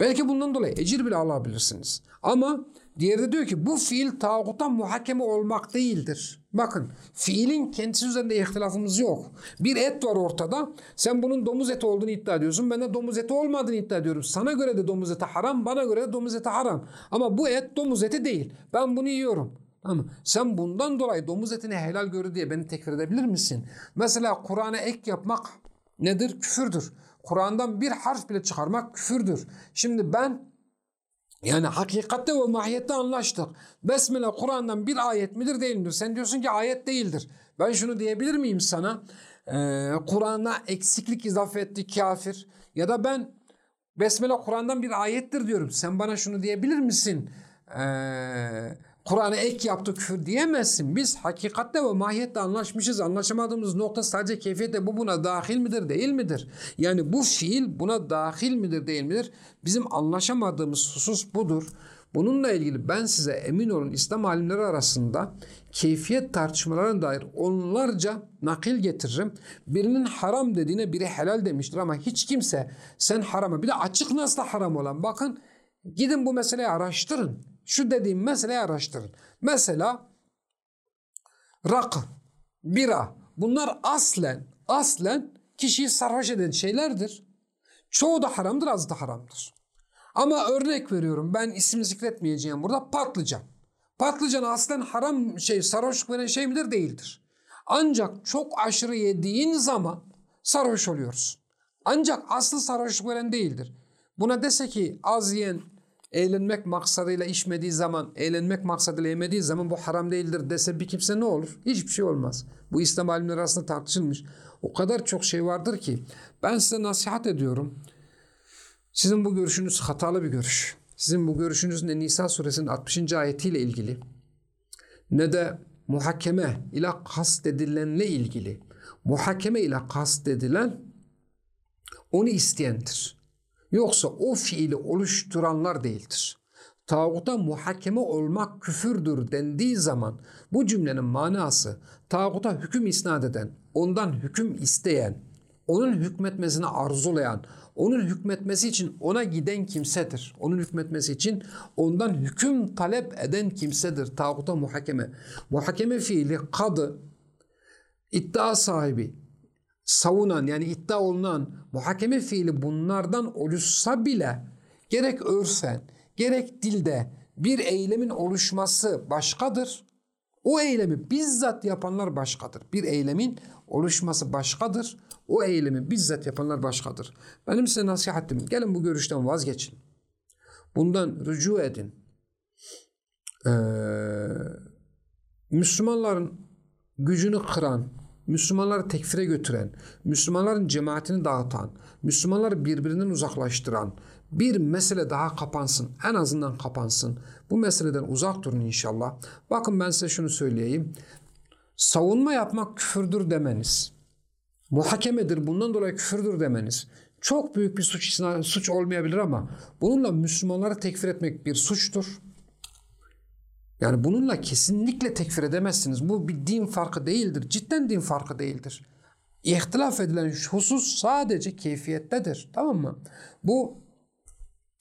Belki bundan dolayı ecir bile alabilirsiniz. Ama diğeri diyor ki bu fiil tağuta muhakeme olmak değildir. Bakın fiilin kendisi üzerinde ihtilafımız yok. Bir et var ortada. Sen bunun domuz eti olduğunu iddia ediyorsun. Ben de domuz eti olmadığını iddia ediyorum. Sana göre de domuz eti haram, bana göre de domuz eti haram. Ama bu et domuz eti değil. Ben bunu yiyorum. Ama sen bundan dolayı domuz etini helal görür diye beni tekfir edebilir misin? Mesela Kur'an'a ek yapmak nedir? Küfürdür. Kur'an'dan bir harf bile çıkarmak küfürdür. Şimdi ben yani hakikatte ve mahiyette anlaştık. Besmele Kur'an'dan bir ayet midir değil midir? Sen diyorsun ki ayet değildir. Ben şunu diyebilir miyim sana? Ee, Kur'an'a eksiklik izafe etti kafir. Ya da ben Besmele Kur'an'dan bir ayettir diyorum. Sen bana şunu diyebilir misin? Eee Kur'an'a ek yaptı küfür diyemezsin. Biz hakikatte ve mahiyette anlaşmışız. Anlaşamadığımız nokta sadece keyfiyette bu buna dahil midir değil midir? Yani bu fiil buna dahil midir değil midir? Bizim anlaşamadığımız husus budur. Bununla ilgili ben size emin olun İslam alimleri arasında keyfiyet tartışmalarına dair onlarca nakil getiririm. Birinin haram dediğine biri helal demiştir ama hiç kimse sen harama bir de açık nasıl haram olan bakın gidin bu meseleyi araştırın. Şu dediğim meseleyi araştırın. Mesela rakı, bira bunlar aslen aslen kişiyi sarhoş eden şeylerdir. Çoğu da haramdır, az da haramdır. Ama örnek veriyorum ben isim zikretmeyeceğim burada patlıcan. Patlıcan aslen haram şey sarhoşluk veren şey midir? Değildir. Ancak çok aşırı yediğin zaman sarhoş oluyoruz. Ancak aslı sarhoşluk veren değildir. Buna dese ki az yiyen eğlenmek maksadıyla içmediği zaman, eğlenmek maksadıyla yemediği zaman bu haram değildir dese bir kimse ne olur? Hiçbir şey olmaz. Bu İslam alimleri arasında tartışılmış. O kadar çok şey vardır ki ben size nasihat ediyorum. Sizin bu görüşünüz hatalı bir görüş. Sizin bu görüşünüz ne Nisa suresinin 60. ayetiyle ilgili ne de muhakeme ile kastedilenle ilgili. Muhakeme ile kastedilen onu isteyendir. Yoksa o fiili oluşturanlar değildir. Tağuta muhakeme olmak küfürdür dendiği zaman bu cümlenin manası tağuta hüküm isnat eden, ondan hüküm isteyen, onun hükmetmesini arzulayan, onun hükmetmesi için ona giden kimsedir. Onun hükmetmesi için ondan hüküm talep eden kimsedir. Tağuta muhakeme. Muhakeme fiili kadı, iddia sahibi, savunan yani iddia olunan muhakeme fiili bunlardan oluşsa bile gerek örfen gerek dilde bir eylemin oluşması başkadır. O eylemi bizzat yapanlar başkadır. Bir eylemin oluşması başkadır. O eylemi bizzat yapanlar başkadır. Benim size nasihatim gelin bu görüşten vazgeçin. Bundan rücu edin. Ee, Müslümanların gücünü kıran, Müslümanları tekfire götüren, Müslümanların cemaatini dağıtan, Müslümanları birbirinden uzaklaştıran bir mesele daha kapansın. En azından kapansın. Bu meseleden uzak durun inşallah. Bakın ben size şunu söyleyeyim. Savunma yapmak küfürdür demeniz, muhakemedir bundan dolayı küfürdür demeniz çok büyük bir suç, suç olmayabilir ama bununla Müslümanları tekfir etmek bir suçtur. Yani bununla kesinlikle tekfir edemezsiniz. Bu bir din farkı değildir. Cidden din farkı değildir. İhtilaf edilen husus sadece keyfiyettedir. Tamam mı? Bu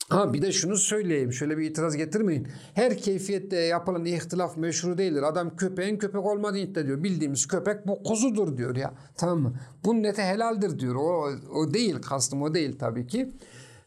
Ha bir de şunu söyleyeyim. Şöyle bir itiraz getirmeyin. Her keyfiyette yapılan ihtilaf meşru değildir. Adam köpeğin köpek olmadığını iddia ediyor. Bildiğimiz köpek bu kuzudur diyor ya. Tamam mı? Bunun eti helaldir diyor. O, o değil kastım o değil tabii ki.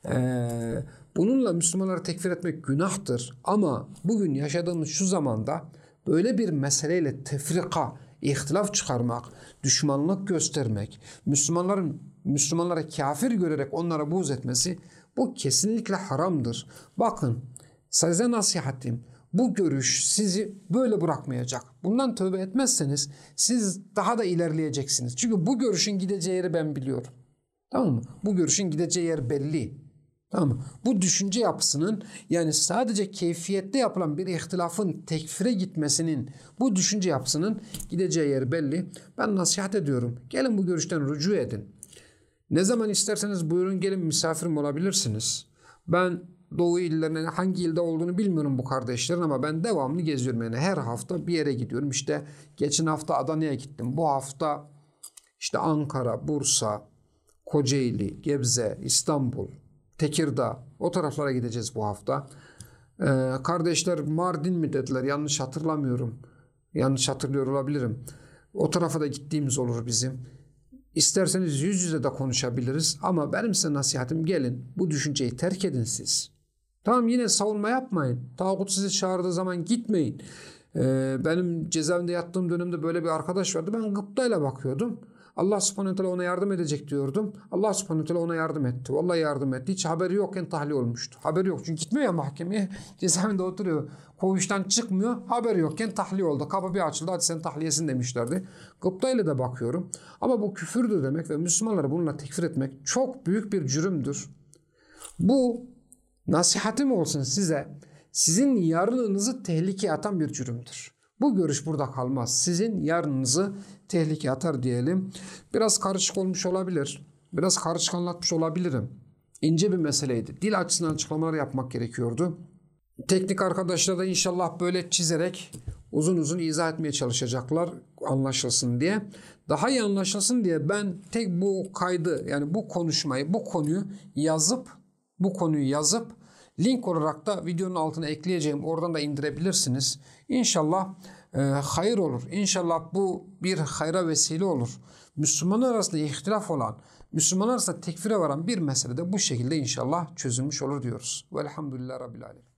Eee Bununla Müslümanları tekfir etmek günahtır. Ama bugün yaşadığımız şu zamanda böyle bir meseleyle tefrika, ihtilaf çıkarmak, düşmanlık göstermek, Müslümanların Müslümanlara kafir görerek onlara buğz etmesi bu kesinlikle haramdır. Bakın size nasihatim bu görüş sizi böyle bırakmayacak. Bundan tövbe etmezseniz siz daha da ilerleyeceksiniz. Çünkü bu görüşün gideceği yeri ben biliyorum. Tamam mı? Bu görüşün gideceği yer belli. Tamam mı? Bu düşünce yapısının yani sadece keyfiyette yapılan bir ihtilafın tekfire gitmesinin bu düşünce yapısının gideceği yer belli. Ben nasihat ediyorum. Gelin bu görüşten rücu edin. Ne zaman isterseniz buyurun gelin misafirim olabilirsiniz. Ben Doğu illerine hangi ilde olduğunu bilmiyorum bu kardeşlerin ama ben devamlı geziyorum. Yani her hafta bir yere gidiyorum. İşte geçen hafta Adana'ya gittim. Bu hafta işte Ankara, Bursa, Kocaeli, Gebze, İstanbul, Tekirdağ o taraflara gideceğiz bu hafta. Ee, kardeşler Mardin mi dediler yanlış hatırlamıyorum. Yanlış hatırlıyor olabilirim. O tarafa da gittiğimiz olur bizim. İsterseniz yüz yüze de konuşabiliriz ama benim size nasihatim gelin bu düşünceyi terk edin siz. Tamam yine savunma yapmayın. Tağut sizi çağırdığı zaman gitmeyin. Ee, benim cezaevinde yattığım dönemde böyle bir arkadaş vardı. Ben gıptayla bakıyordum. Allah subhanahu teala ona yardım edecek diyordum. Allah subhanahu teala ona yardım etti. Vallahi yardım etti. Hiç haberi yokken tahliye olmuştu. Haberi yok. Çünkü gitmiyor ya mahkemeye. <laughs> Cezaevinde oturuyor. Koğuştan çıkmıyor. Haberi yokken tahliye oldu. Kapı bir açıldı. Hadi sen tahliyesin demişlerdi. Gıptayla da bakıyorum. Ama bu küfürdür demek ve Müslümanları bununla tekfir etmek çok büyük bir cürümdür. Bu nasihatim olsun size. Sizin yarınınızı tehlikeye atan bir cürümdür. Bu görüş burada kalmaz. Sizin yarınınızı tehlikeye atar diyelim. Biraz karışık olmuş olabilir. Biraz karışık anlatmış olabilirim. İnce bir meseleydi. Dil açısından açıklamalar yapmak gerekiyordu. Teknik arkadaşlar da inşallah böyle çizerek uzun uzun izah etmeye çalışacaklar anlaşılsın diye. Daha iyi anlaşılsın diye ben tek bu kaydı yani bu konuşmayı, bu konuyu yazıp bu konuyu yazıp link olarak da videonun altına ekleyeceğim. Oradan da indirebilirsiniz. İnşallah e, hayır olur. İnşallah bu bir hayra vesile olur. Müslümanlar arasında ihtilaf olan, Müslümanlar arasında tekfire varan bir mesele de bu şekilde inşallah çözülmüş olur diyoruz. Velhamdülillah Rabbil Alemin.